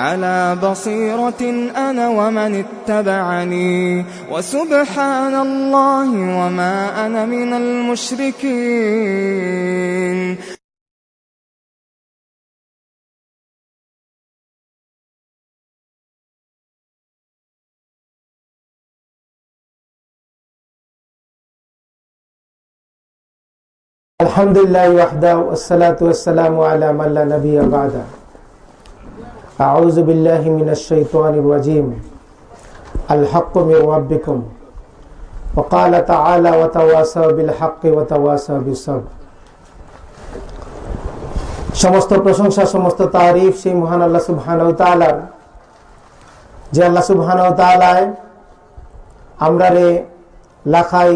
على بصيرة أنا ومن اتبعني. وسبحان الله وما أنا من المشركين. الحمد لله وحده والصلاة والسلام على من لا نبي بعده. أعوذ بالله من الشيطان الرجيم الحق من ربكم وقال تعالى وتواصوا بالحق وتواصوا بالصبر সমস্ত প্রশংসা সমস্ত তারিফ সেই মহান আল্লাহ সুবহানাহু তাআলার যে আল্লাহ সুবহানাহু তাআলায় আমরা রে লাখাই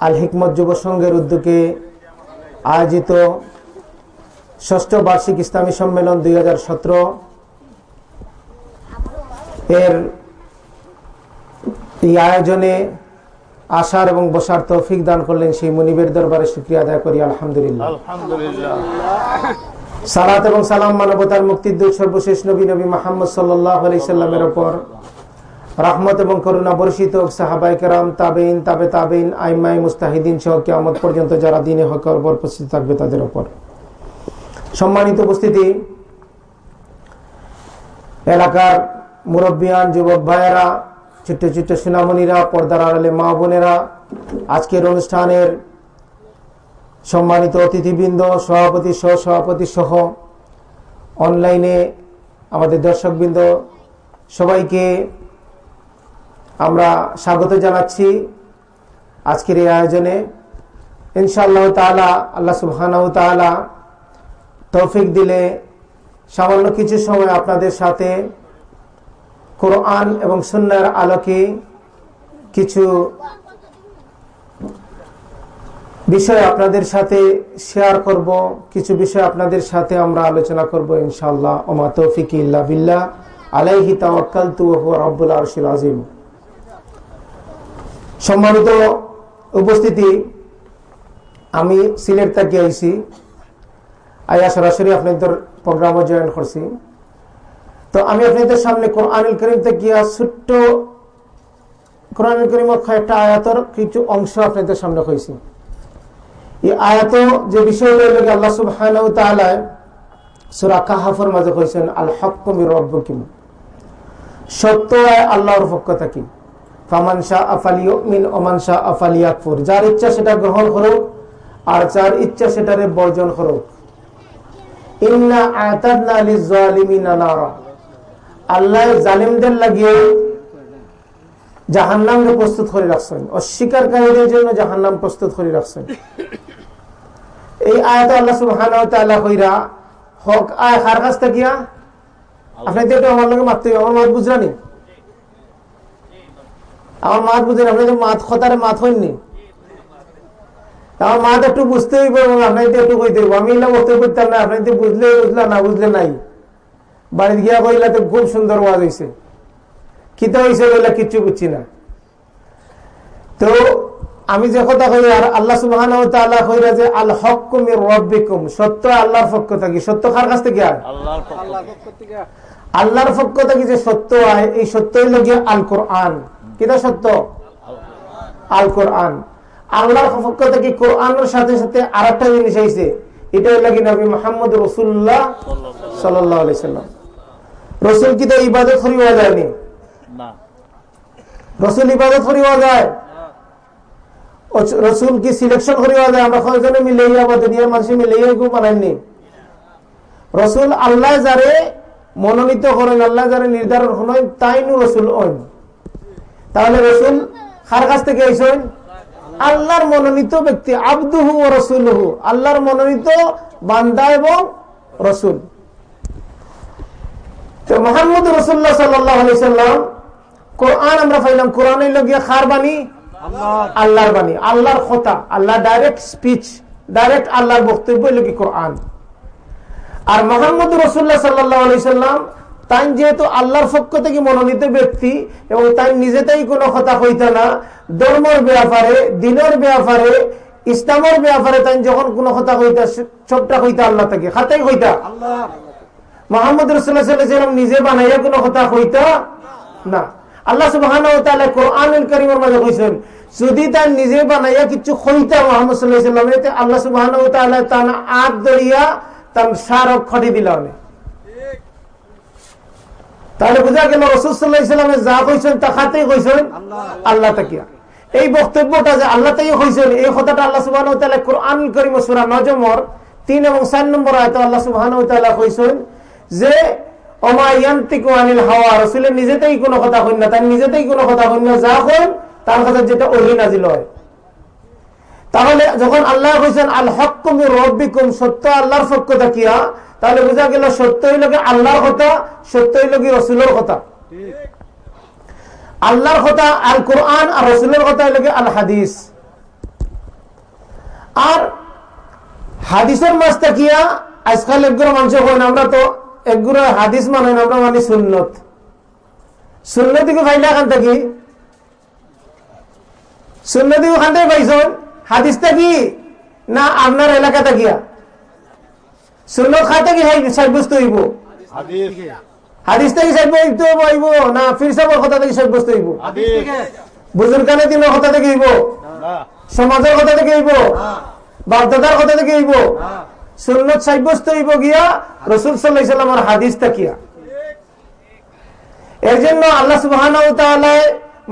আল হিকমত যুব সংঘের উদ্যোগে আয়োজিত ষষ্ঠ বার্ষিক ইসলামী সম্মেলন দুই এর এই আয়োজনে আসার এবং বসার তৌফিক দান করলেন সেই মনিবের দরবারে শুক্রিয়া আদায় করি আলহামদুলিল্লাহ। সালাত এবং সালাম মানবতার মুক্তির দুই সর্বশেষ নবী নবী মাহমদ সাল্লাহ আলাইসাল্লামের ওপর রহমত এবং করুণা বর্ষিত সাহাবাই কেরাম তাবেইন তাবে তাবেইন আইমাই মুস্তাহিদিন সহ কেমত পর্যন্ত যারা দিনে হকর উপস্থিত থাকবে তাদের ওপর সম্মানিত উপস্থিতি এলাকার মুরব্বিয়ান, যুবক ভাইয়েরা, ছোট্ট ছোট্ট সুনামণিরা, পর্দার আড়ালে মা বোনেরা, আজকের অনুষ্ঠানের সম্মানিত অতিথিবৃন্দ, সভাপতি সহ সভাপতি সহ, অনলাইনে আমাদের দর্শকবৃন্দ, সবাইকে আমরা স্বাগত জানাচ্ছি আজকের এই আয়োজনে। ইনশাআল্লাহ তালা আল্লাহ সুবহানাহু তালা তৌফিক দিলে সামান্য কিছু সময় আপনাদের সাথে কোরআন এবং সুন্নার আলোকে কিছু বিষয় আপনাদের সাথে শেয়ার করব, কিছু বিষয় আপনাদের সাথে আমরা আলোচনা করব ইনশাআল্লাহ। ওমা তৌফিক ইল্লা বিল্লাহ। আলাইহি তাওয়াক্কালতু ওয়া হুয়া রাব্বুল আরশিল আযীম। সম্মানিত উপস্থিতি, আমি সিলেট থেকে আইসি আয়া সরাসরি আপনাদের প্রোগ্রামে জয়েন করছি। তো আমি আপনাদের সামনে কোরআনুল করিম থেকে ছোট্ট কোরআনুল করিম একটা আয়াতর কিছু অংশ আপনাদের সামনে হয়েছি এই আয়াত যে বিষয়টা আল্লাহ তাআলা সূরা কাহাফের মাঝে কইছেন আল সত্য আল্লাহর পক্ষ থেকে, ফামান শাহ মিন ওমান শাহ আফালিয়াকফুর যার ইচ্ছা সেটা গ্রহণ করুক, আর যার ইচ্ছা সেটারে বর্জন করুক। ইন্না আতাদনা লিজালিমিনা নারা আল্লাহ জালিমদের লাগিয়ে জাহান্নামকে প্রস্তুত করে রাখছেন। অস্বীকারীদের জন্য জাহান্নাম প্রস্তুত করে রাখছেন। এই আয়াত আল্লাহ সুবহানাহু ওয়া কইরা, হক আয় কার কাছ থেকে আপনি তো আমার লগে মারতে আমার মাত বুঝরানি আমার মাত বুঝেন, আপনি তো মাত খতারে মাত হইনি আমার মাত একটু বুঝতে হইব, এবং আপনার একটু কইতে হইব। আমি বক্তব্য করতাম না, আপনি তো বুঝলে বুঝলা না বুঝলে নাই। বাড়িতে গিয়া কইলা তো খুব সুন্দর ওয়াজ হয়েছে কিতা হয়েছে কইলা কিচ্ছু বুঝছি না। তো আমি যে কথা কই আর আল্লাহ কইরা যে আল হক রব্বিকুম সত্য আল্লাহর পক্ষ থাকি। সত্য কার কাছ থেকে? আর আল্লাহর পক্ষ থেকে। যে সত্য আয় এই সত্য হইল গিয়ে আল কোরআন। কিটা সত্য? আল কোরআন। আল্লাহর পক্ষ থেকে কোরআনের সাথে সাথে আর একটা জিনিস আইছে। এটা হইল কি নবী মোহাম্মদ রসুল্লাহ সাল্লাহ সাল্লাম রসুল কি তো ইবাদত করিয়া যায়নি? রসুল ইবাদত করিয়া যায়? রসুল কি সিলেকশন করিয়া যায়? আমরা কয়েকজনে মিলেই বা দুনিয়ার মানুষ মিলেই কেউ বানাইনি। রসুল আল্লাহ যারে মনোনীত করেন আল্লাহ যারে নির্ধারণ হন তাই নু রসুল ওন তাহলে রসুল কার কাছ থেকে আইসেন আল্লাহর মনোনীত ব্যক্তি আব্দুহু ও রসুলহু। আল্লাহর মনোনীত বান্দা এবং রসুল। তো মোহাম্মদ রসুল্লাহ সাল্লাম, কোরআন আমরা পাইলাম কোরআনের লগিয়া খার বাণী? আল্লাহর বাণী। আল্লাহর কথা আল্লাহ ডাইরেক্ট স্পিচ ডাইরেক্ট আল্লাহর বক্তব্য হলো কি কোরআন। আর মোহাম্মদ রসুল্লাহ সাল্লাহ সাল্লাম, তাই যেহেতু আল্লাহর পক্ষ থেকে মনোনীত ব্যক্তি এবং তাই নিজেতেই কোনো কথা হইত না, ধর্মের ব্যাপারে, দিনের ব্যাপারে, ইসলামের ব্যাপারে তাই যখন কোনো কথা হইতা সবটা হইতা আল্লাহ থেকে হাতেই হইতা মোহাম্মদ রসুল্লাহ নিজে বানাইয়া কোনো কথা হইতা না। আল্লাহ সুবাহ কোরআন করিমের মাঝে কইছেন, যদি তার নিজে বানাইয়া কিছু হইতা মোহাম্মদ সাল্লাহ আল্লাহ সুবাহ আগ দরিয়া তার সার খটি দিলা তাহলে বোঝা গেল রসুলামে যা কইছেন, তা কইছেন আল্লাহ তাকিয়া এই বক্তব্যটা যে আল্লাহ তাই কইছেন, এই কথাটা আল্লাহ সুবাহ কোরআন করিম সুরা নজমর তিন এবং চার নম্বর আয়ত আল্লাহ সুবাহ কইছেন যে নিজেতেই কোনো কথা হইন না, তার নিজেতেই কোনো কথা হইন না, যা হন তার কথা যেটা হয়। তাহলে যখন আল্লাহ কইছেন, আল হকুম রব্বিকুম সত্য আল্লাহর তাহলে বোঝা গেল আল্লাহর কথা, সত্য কি রসুলের কথা। আল্লাহর কথা আল কোরআন, আর রসুলের কথা আল হাদিস। আর হাদিসের মাছ তাকিয়া আজকাল মানুষ হন আমরা তো একগুলো হাদিস মানে আমরা মানি সুন্নত। সুন্নতিকে ফাইলা থাকি। সুন্নতিকে খান থেকে পাইছেন হাদিসটা কি না আপনার এলাকা থাকিয়া? সুন্নত খাতে কি সাব্যস্ত হইব। হাদিস। থেকে সাব্যস্ত হইব না ফির সাবর কথা থেকে সাব্যস্ত হইব? বুজুর্গানের দিনের কথা থেকে হইব? সমাজের কথা থেকে হইব? বাপদাদার কথা থেকে হইব? সুন্নত সাব্যস্ত হইব গিয়া রসুল সাল্লাহ হাদিস তাকিয়া এর জন্য আল্লাহ সুবাহ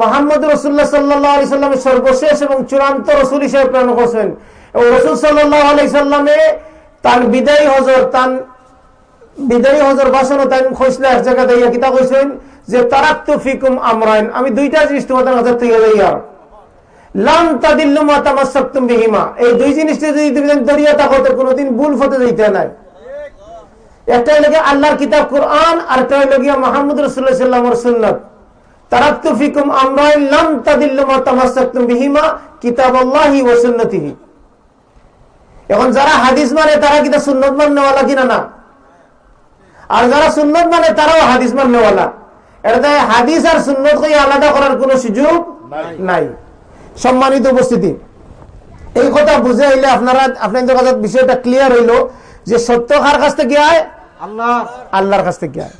মোহাম্মদ রসুল্লাহ সাল্লাহ সাল্লামের সর্বশেষ এবং চূড়ান্ত রসুল হিসেবে প্রেরণ করছেন। এবং রসুল সাল্লাহ আলাই সাল্লামে তার বিদায়ী হজর, তার বিদায়ী হজর ভাষণ তাই খসলে এক জায়গা দিয়ে কিতা কইছেন যে তারাক্তু ফিকুম আমরাইন আমি দুইটা জিনিস তোমাদের হাজার থেকে যাই আর লাম তাদিল্লু মা বিহিমা। এই দুই জিনিসটা যদি তুমি দরিয়া থাকো তো কোনোদিন ভুল ফতে দিতে নাই। একটা হইল আল্লাহর কিতাব কোরআন আর একটা হইল গিয়া মোহাম্মদ রসুল্লাহ সাল্লামর সুন্নত তারাক্তু ফিকুম আমরাইন লাম তাদিল্লু মা তামাসাক্তুম বিহিমা কিতাবাল্লাহি ওয়া সুন্নতিহি। এখন যারা হাদিস মানে তারা কিনা সুন্নত মান্যওয়ালা কিনা না? আর যারা সুন্নত মানে তারাও হাদিস মান্যওয়ালা এটা হাদিস আর সুন্নত আলাদা করার কোন সুযোগ নাই। সম্মানিত উপস্থিতি। এই কথা বুঝে হইলে আপনারা আপনাদের কাছে বিষয়টা ক্লিয়ার হইল যে সত্য কার কাছ থেকে আয়? আল্লাহ। আল্লাহর কাছ থেকে আয়।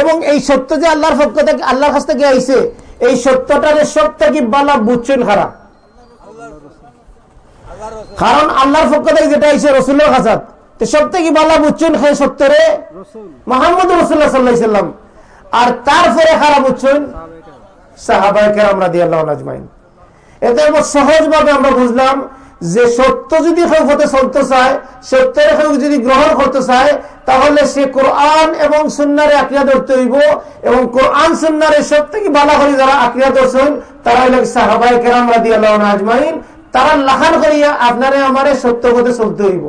এবং এই সত্য যে আল্লাহর পক্ষ থেকে আল্লাহর কাছ থেকে আইছে এই সত্যটারে সব থেকে বালা বুঝছেন খারাপ? কারণ আল্লাহর পক্ষ থেকে যেটা আইসে রসুলের কাছাত সব থেকে বালা বুঝছেন খাই সত্যরে মোহাম্মদ রসুল্লাহ সাল্লাহ সাল্লাম। আর তারপরে খারাপ বুঝছেন সাহাবায় কেরাম রাদি আল্লাহ নাজমাইন এতে সহজ ভাবে আমরা বুঝলাম যে সত্য যদি কেউ হতে চলতে চায়, সত্যের কেউ যদি গ্রহণ করতে চায়, তাহলে সে কোরআন এবং সুন্নারে আক্রিয়া ধরতে হইব এবং কোরআন সুন্নারে সব থেকে বালা করে যারা আক্রিয়া ধরছেন, তারা হইল সাহাবাই কেরাম রাদি আল্লাহ নাজমাইন তারা লাখান করিয়া আপনারে আমারে সত্য পথে চলতে হইব।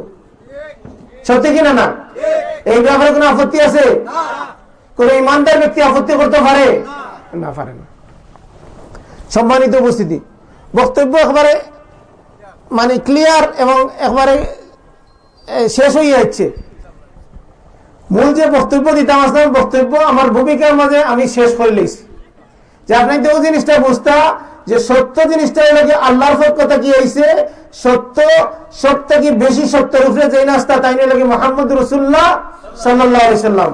সত্যি কিনা না? এই ব্যাপারে কোন আপত্তি আছে? কোন ইমানদার ব্যক্তি আপত্তি করতে পারে? না পারে না। সম্মানিত উপস্থিতি বক্তব্য একবারে মানে ক্লিয়ার এবং একবারে শেষ হয়ে যাচ্ছে। মূল যে বক্তব্য দিতাম আসলাম বক্তব্য, আমার ভূমিকার মাঝে আমি শেষ করে লইছি যে আপনি তো জিনিসটা বুঝতা, যে সত্য জিনিসটা হলো কি আল্লাহর পক্ষ থেকে আইছে, সত্য সত্য কি বেশি সত্যের উপরে যে নাস্তা, তাই লাগে মোহাম্মদ রসুল্লাহ সাল্লাম।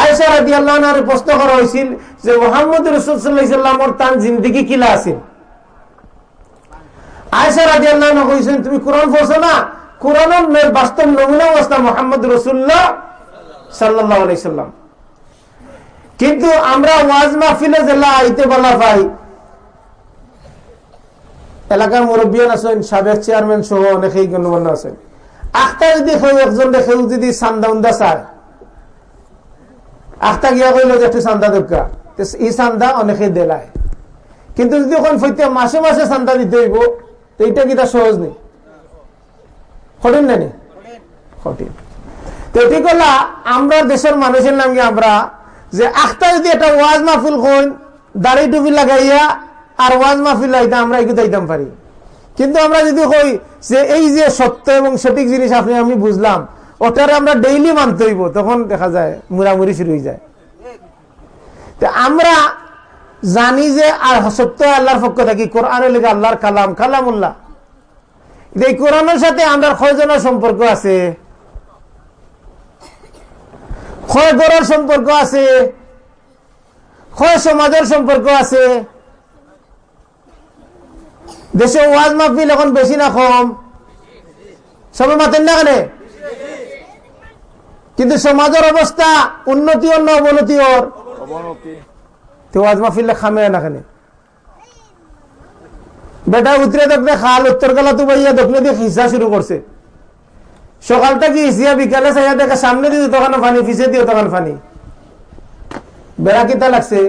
আয়সা রাজি আল্লাহ প্রশ্ন করা হয়েছিল যে মোহাম্মদ রসুল্লাহামর তান জিন্দিগি কিলা আছে? তুমি না? কিন্তু আমরা ওয়াজ মাহফিলে আইতে বলা পাই, এলাকার মুরব্বিয়ান আছেন, সাবেক চেয়ারম্যান সহ অনেকেই গণ্যমান্য আছেন। আখটা যদি কেউ একজন দেখেও যদি চান্দা উন্দা আখটা গিয়া কইল যে, একটু চান্দা দরকার এই চান্দা অনেকে দেলায়। কিন্তু যদি ওখান ফইতে মাসে মাসে চান্দা দিতে হইব তো এইটা কি তার সহজ নেই? কঠিন নানি কঠিন। তো এটি করলা আমরা দেশের মানুষের নাম আমরা যে আখটা যদি একটা ওয়াজ মাহফিল কইন দাড়ি টুপি লাগাইয়া আর ওয়াজ মাহফিল হইতে আমরা এগুলো দিতাম পারি। কিন্তু আমরা যদি কই যে এই যে সত্য এবং সঠিক জিনিস আপনি আমি বুঝলাম, ওটারে আমরা ডেইলি মানতে হইব, তখন দেখা যায় মুরামুরি শুরু হয়ে যায়। আমরা জানি যে আর সত্য আল্লাহর পক্ষ থাকি কোরআনের লেগে আল্লাহর কালাম, কালামুল্লাহ। এই কোরআনের সাথে আমরা কয়জনের সম্পর্ক আছে। ক্ষয় গড়ের সম্পর্ক আছে। ক্ষয় সমাজের সম্পর্ক আছে। দেশে ওয়াজ মাহফিল এখন বেশি না কম। সবে মাতেন না কেন? কিন্তু সমাজের অবস্থা উন্নতি না অবনতি ওর? তো ওয়াজ মাহফিল খামে না কেন? বেটা উতরে দেখবে খাল, উত্তর গলা তো ভাইয়া দক্ষিণে দিয়ে খিসা শুরু করছে। সকালটা কি বিকালে চাইয়া দেখে সামনে দিয়ে তখন পিছে দিয়ে তখন পানি। বেড়া কিতা লাগছে?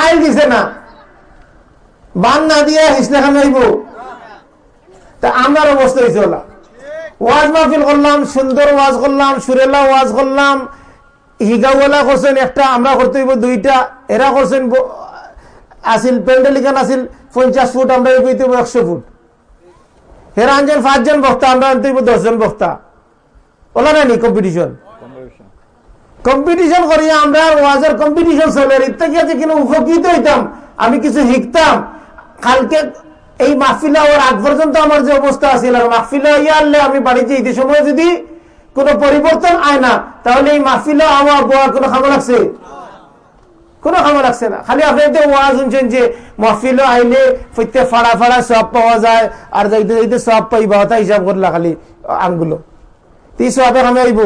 আইল দিছে না। বান না দিয়ে খান তা আমার অবস্থা ওলা। ওয়াজ মাহফিল করলাম, সুন্দর ওয়াজ করলাম, সুরেলা ওয়াজ করলাম হিগাওয়ালা করছেন, একটা আমরা করতে হইব, দুইটা, এরা করছেন আসিল প্যান্ডেলিকান আসিল, পঞ্চাশ ফুট আমরা কইতে হইব একশো ফুট। হেরা আনছেন পাঁচজন বক্তা, আমরা আনতে হইব দশজন বক্তা। ওলা নানি কম্পিটিশন কম্পিটিশন করিয়া আমরা ওয়াজের কম্পিটিশন চলে ইত্যাদি আছে কিন্তু উপকৃত হইতাম, আমি কিছু শিখতাম। কালকে এই মাহফিলা ওর আগ পর্যন্ত আমার যে অবস্থা আর মাহফিলা ইয়া আনলে আমি বাড়িতে ঈদের সময় যদি কোনো পরিবর্তন আয় না, তাহলে এই মাহফিলা আমার বোয়ার কোনো খামা লাগছে? কোনো খামা লাগছে না। খালি আপনি তো ওয়াজ শুনছেন যে মাহফিল আইলে প্রত্যেক ফাড়া ফাড়া সব পাওয়া যায়, আর যাইতে যাইতে সব পাইবা ওটা হিসাব করলা খালি আঙ্গুলো। এই সবে আমি আইব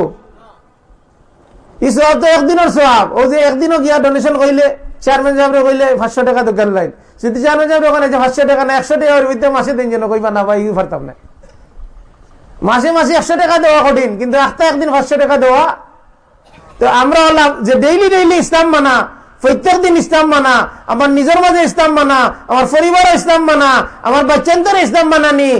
এই সব তো একদিনের সব ও যে একদিনও গিয়া ডোনেশন কইলে চেয়ারম্যান সাহেব কইলে পাঁচশো টাকা দোকান লাইন যদি চেয়ারম্যান সাহেব ওখানে পাঁচশো টাকা না, একশো টাকা মাসে দিন যেন কইবা না, ভাই পারতাম না। মাসে মাসে একশো টাকা দেওয়া কঠিন, কিন্তু একটা একদিন পাঁচশো টাকা দেওয়া। তো আমরা হলাম যে ডেইলি ডেইলি ইসলাম মানা, প্রত্যেক দিন ইসলাম মানা, আমার নিজের মাঝে ইসলাম মানা, আমার পরিবার ইসলাম মানা, আমার বাচ্চান্তর ইসলাম মানানি।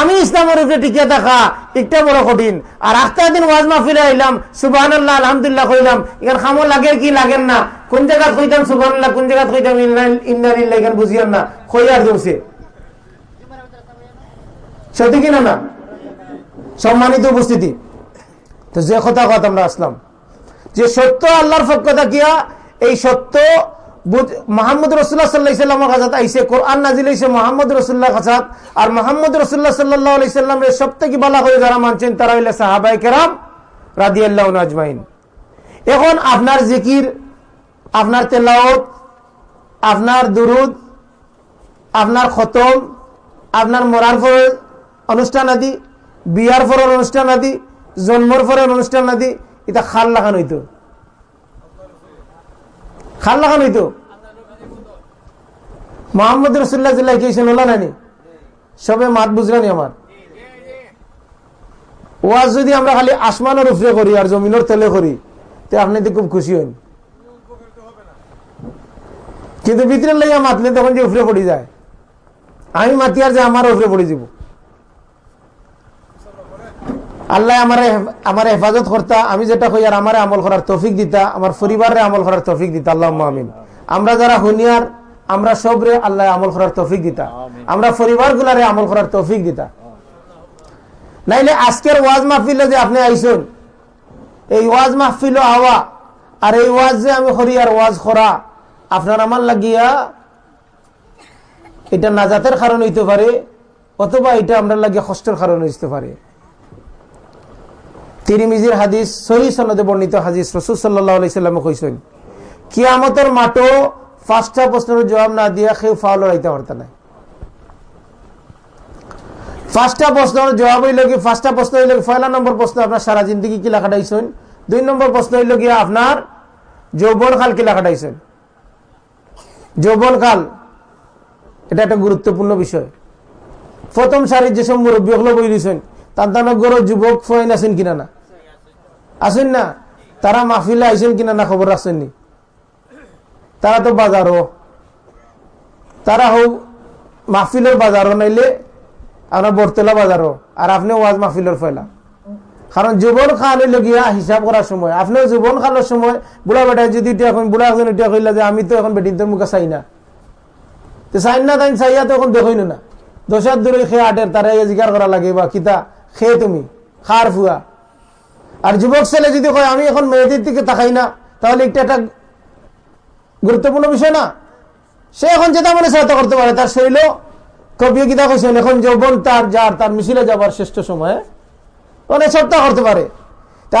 আমি ইসলামের উপরে টিকে থাকা একটা বড় কঠিন। আর আখটা দিন ওয়াজ মাহফিলে আইলাম সুবাহ আলহামদুলিল্লাহ কইলাম এখানে খামো লাগে কি লাগেন না? কোন জায়গা কইতাম সুবাহ কোন জায়গা কইতাম ইন্দারিল্লাহ এখানে বুঝিয়ান না খইয়ার দৌড়ছে সত্যি কিনা না? সম্মানিত উপস্থিতি। তো যে কথা কথা আমরা আসলাম। যে সত্য আল্লাহর পক্ষ থাকিয়া এই সত্য মোহাম্মদ রসুল্লাহ সাল্লাহিসাল্লামের কাছে আইসে কোরআন নাজিল হয়েছে মোহাম্মদ রসুল্লাহ কাছাত আর মোহাম্মদ রসুল্লাহ সাল্লাহ আলাইসাল্লামের সব থেকে বলা করে যারা মানছেন, তারা হইলে সাহাবাই কেরাম রাদি আল্লাহ আজমাইন। এখন আপনার জিকির, আপনার তেলাওত আপনার দুরুদ, আপনার খতম, আপনার মরার ফল অনুষ্ঠান আদি বিয়ার ফরের অনুষ্ঠান আদি জন্মর ফরের অনুষ্ঠান আদি এটা খাল লাগানো হইতো। খাল লাগানো হইতো। মোহাম্মদ রসুল্লাহ জিল্লাহ কেছেন ওলা নানি? সবে মাত বুঝলানি আমার। ওয়াজ যদি আমরা খালি আসমানের উপরে করি আর জমিনের তেলে করি, তো আপনি তো খুব খুশি হন কিন্তু ভিতরে লাইয়া মাতলে তখন যে উপরে পড়ি যায়। আমি মাতি আর যে আমার উপরে পড়ে যাব। আল্লাহ আমার আমার হেফাজত করতা আমি যেটা কই আর আমার আমল করার তৌফিক দিতা আমার পরিবারে আমল করার তৌফিক দিতা আল্লাহ আমিন। আমরা যারা হুনিয়ার আমরা সবরে আল্লাহ আমল করার তৌফিক দিতা। আমরা পরিবার গুলারে আমল করার তৌফিক দিতা। নাইলে আজকের ওয়াজ মাহফিলে যে আপনি আইসুন এই ওয়াজ মাহফিল আওয়া আর এই ওয়াজ যে আমি করি আর ওয়াজ করা আপনার আমার লাগিয়া এটা নাজাতের কারণ হইতে পারে অথবা এটা আমরা লাগিয়ে কষ্টের কারণ হইতে পারে। তিরিমিজির হাদিস, সহি সনদে বর্ণিত হাদিস রসুল সাল্লাম কইসেন কিয়ামতের মাঠও পাঁচটা প্রশ্নের জবাব না দিয়া কেউ ফাউল রাইতে পারত না। পাঁচটা প্রশ্নের জবাব হইল কি, পাঁচটা প্রশ্ন হইল কি, পয়লা নম্বর প্রশ্ন আপনার সারা জিন্দগি কি লেখাটাইছেন দুই নম্বর প্রশ্ন হইল কি, আপনার যৌবন কাল কি লেখাটাইছেন যৌবন কাল, এটা একটা গুরুত্বপূর্ণ বিষয়। প্রথম সারির যেসব মুরব্বী হলো বই দিয়েছেন তান্তানগর যুবক ফয়েন আছেন কিনা না? আসেন না? তারা মাহফিলে আইসেন কিনা না খবর রাখছেননি? তারা তো বাজারও। তারা হোক মাহফিলের বাজারও নাইলে আপনার বরতলা বাজারও। আর আপনি ওয়াজ মাহফিলের ফয়লা। কারণ যুবন খাল গিয়া হিসাব করার সময়। আপনিও যুবন খালের সময়, বুড়া বেটায় যদি এখন বুড়া একজন এটা কইলা যে আমি তো এখন বেটিনদের মুখে চাই না। তো চাইন না তাইন চাইয়া তো এখন দেখই না। দশার দূরে খেয়ে আটের তারা জিকার করা লাগে বা কিতা খেয়ে তুমি খার ফুয়া যুবক ছেলে যদি কয়, আমি এখন মেয়েদের দিকে তাকাই না, তাহলে একটা একটা গুরুত্বপূর্ণ বিষয় না। সে এখন যেটা মনে সহায়তা করতে পারে, তার শৈল কবি গীতা কৈছেন এখন যৌবন তার, যার, তার মিছিলে যাবার শ্রেষ্ঠ সময়ে। অনেক সপ্তাহ করতে পারে।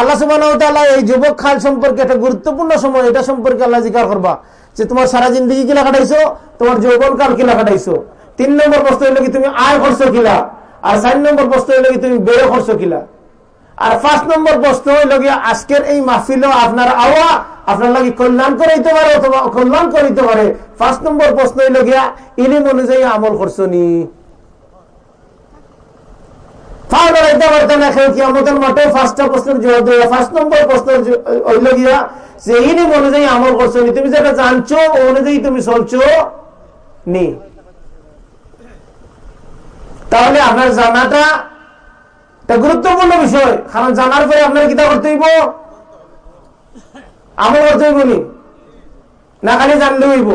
আল্লাহ সুবাহ এই যুবক খাল সম্পর্কে একটা গুরুত্বপূর্ণ সময়, এটা সম্পর্কে আল্লাহ জিকার করবা। যে তোমার সারা জিন্দগি কিলা কাটাইছো, তোমার যৌবন কাল কিলা কাটাইছো। তিন নম্বর প্রশ্ন হইল কি, তুমি আয় খরচ কিলা? আর চার নম্বর প্রশ্ন হইল কি, তুমি বেড়ে খরচ কিলা? আর পাঁচ নম্বর প্রশ্ন হইল গিয়া আজকের এই মাহফিল আপনার আওয়া, আপনার লাগি কল্যাণ করাইতে পারে অথবা কল্যাণ করিতে পারে। পাঁচ নম্বর প্রশ্ন হইল গিয়া ইলিম অনুযায়ী আমল করছ নি আমল করছ নি তুমি যেটা জানছো অনুযায়ী তুমি চলছো নি। তাহলে আপনার জানাটা এটা গুরুত্বপূর্ণ বিষয়, কারণ জানার পরে আপনার কিতা করতে আমল করতে হইব নি? খালি জানলে হইব?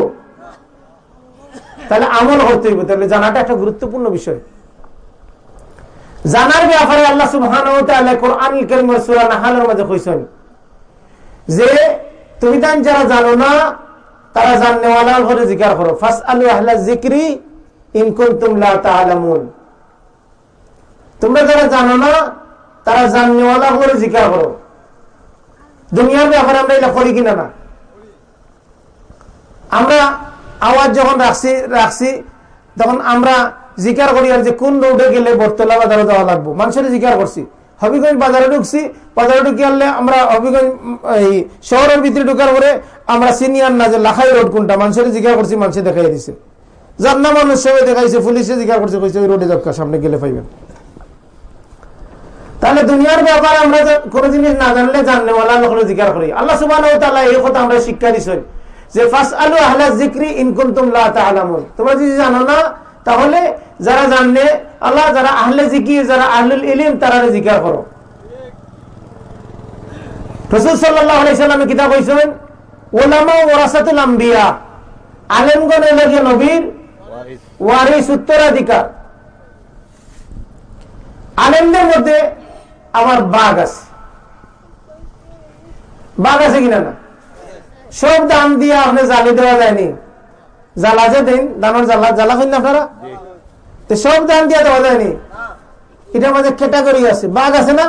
তাহলে আমল করতে হইব। তাহলে জানাটা একটা গুরুত্বপূর্ণ বিষয়। জানার ব্যাপারে আল্লাহ সুবহান মধ্যে কইছেন যে, তুমি তান যারা জানো না, তারা ঘরে জিকার করো। ফাসআলু আহলা যিকরি ইন কুনতুম লা তাআলামুন। তোমরা যারা জানো না, তারা জাননেওয়ালা করে জিকার করো। দুনিয়ার ব্যাপারে আমরা এটা করি কিনা না। আমরা আওয়াজ যখন রাখছি রাখছি, তখন আমরা জিকার করি আর যে কোন রোডে গেলে বটতলা বাজারে যাওয়া লাগবো। মানুষের জিকার করছি। হবিগঞ্জ বাজারে ঢুকছি, বাজারে ঢুকে আনলে আমরা হবিগঞ্জ, এই শহরের ভিতরে ঢুকার পরে আমরা সিনিয়র না যে লাখাই রোড কোনটা, মানুষের জিকার করছি, মানুষে দেখাই দিছে। যার না মানুষ সবাই দেখাইছে, পুলিশে জিকার করছে, কইছে ওই রোডে যাক্কা সামনে গেলে পাইবেন। তাহলে দুনিয়ার ব্যাপারে আমরা কোন জিনিস না জানলে জানলেওয়ালা লোক জিকার করি। আল্লাহ সুবাহ এই কথা আমরা শিক্ষা দিচ্ছি যে আলু আহলা জিক্রি তোমরা যদি জানো না, তাহলে যারা জানলে, আল্লাহ যারা আহলে যারা আহলুল ইলিম, তারা জিকার করো। সাল্লাহ আলাইসাল্লামে কিতাব ওলামা ওরাসাতুল আম্বিয়া। নবীর? ওয়ারিস উত্তরাধিকার। আলেমদের মধ্যে আমার বাঘ আছে। বাঘ আছে কিনা না? সব দাম দিয়ে আপনি জালি দেওয়া যায়নি জ্বালা যে দিন, দামের জ্বালা জ্বালা করেন আপনারা? সব দাম দিয়ে দেওয়া যায়নি এটার মধ্যে ক্যাটাগরি আছে। বাঘ আছে না?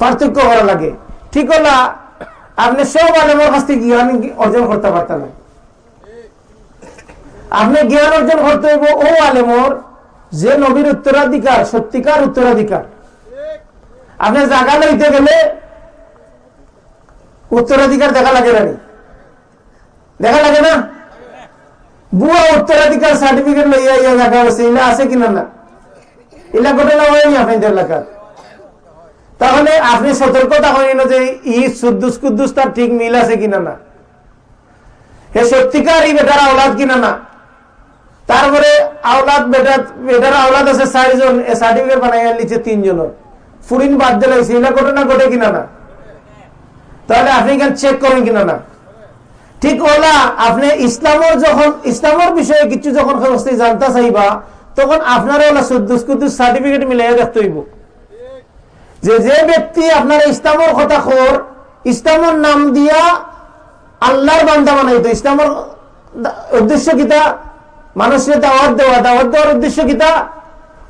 পার্থক্য করা লাগে। ঠিক হলা, আপনি সব আলেমের কাছ থেকে জ্ঞান অর্জন করতে পারতেন না। আপনি জ্ঞান অর্জন করতে হইব, ও আলেমর যে নবীর উত্তরাধিকার, সত্যিকার উত্তরাধিকার। আপনি জায়গা লইতে গেলে উত্তরাধিকার দেখা লাগে না দেখা লাগে না? বুয়া উত্তরাধিকার সার্টিফিকেট লইয়া ইয়া আছে, ইলা আছে কিনা না? ইলা ঘটনা হয়নি আপনাদের এলাকার? তাহলে আপনি সতর্কতা হয়নি না যে ই সুদ্দুস কুদ্দুস তার ঠিক মিল আছে কিনা না? হে সত্যিকার এই বেটার আওলাদ কিনা না? তারপরে আওলাদ বেটা বেটার আওলাদ আছে চারজন, এ সার্টিফিকেট বানাই লিখছে তিনজনের। ফুরিন বাদ দিলে এটা ঘটনা ঘটে কিনা না? তাহলে আপনি এখানে চেক করেন কিনা না? ঠিক ওলা, আপনি ইসলামের যখন, ইসলামের বিষয়ে কিছু যখন জানতে চাইবা, তখন আপনার ওলা সুদ্দুস সার্টিফিকেট মিলাইয়া দেখতে হইব। যে যে ব্যক্তি আপনার ইসলামের কথা খোর, ইসলামের নাম দিয়া আল্লাহর বান্দা বানাইতো, ইসলামের উদ্দেশ্য কিতা? মানুষের দাওয়াত দেওয়া, দাওয়াত দেওয়ার উদ্দেশ্য কিতা?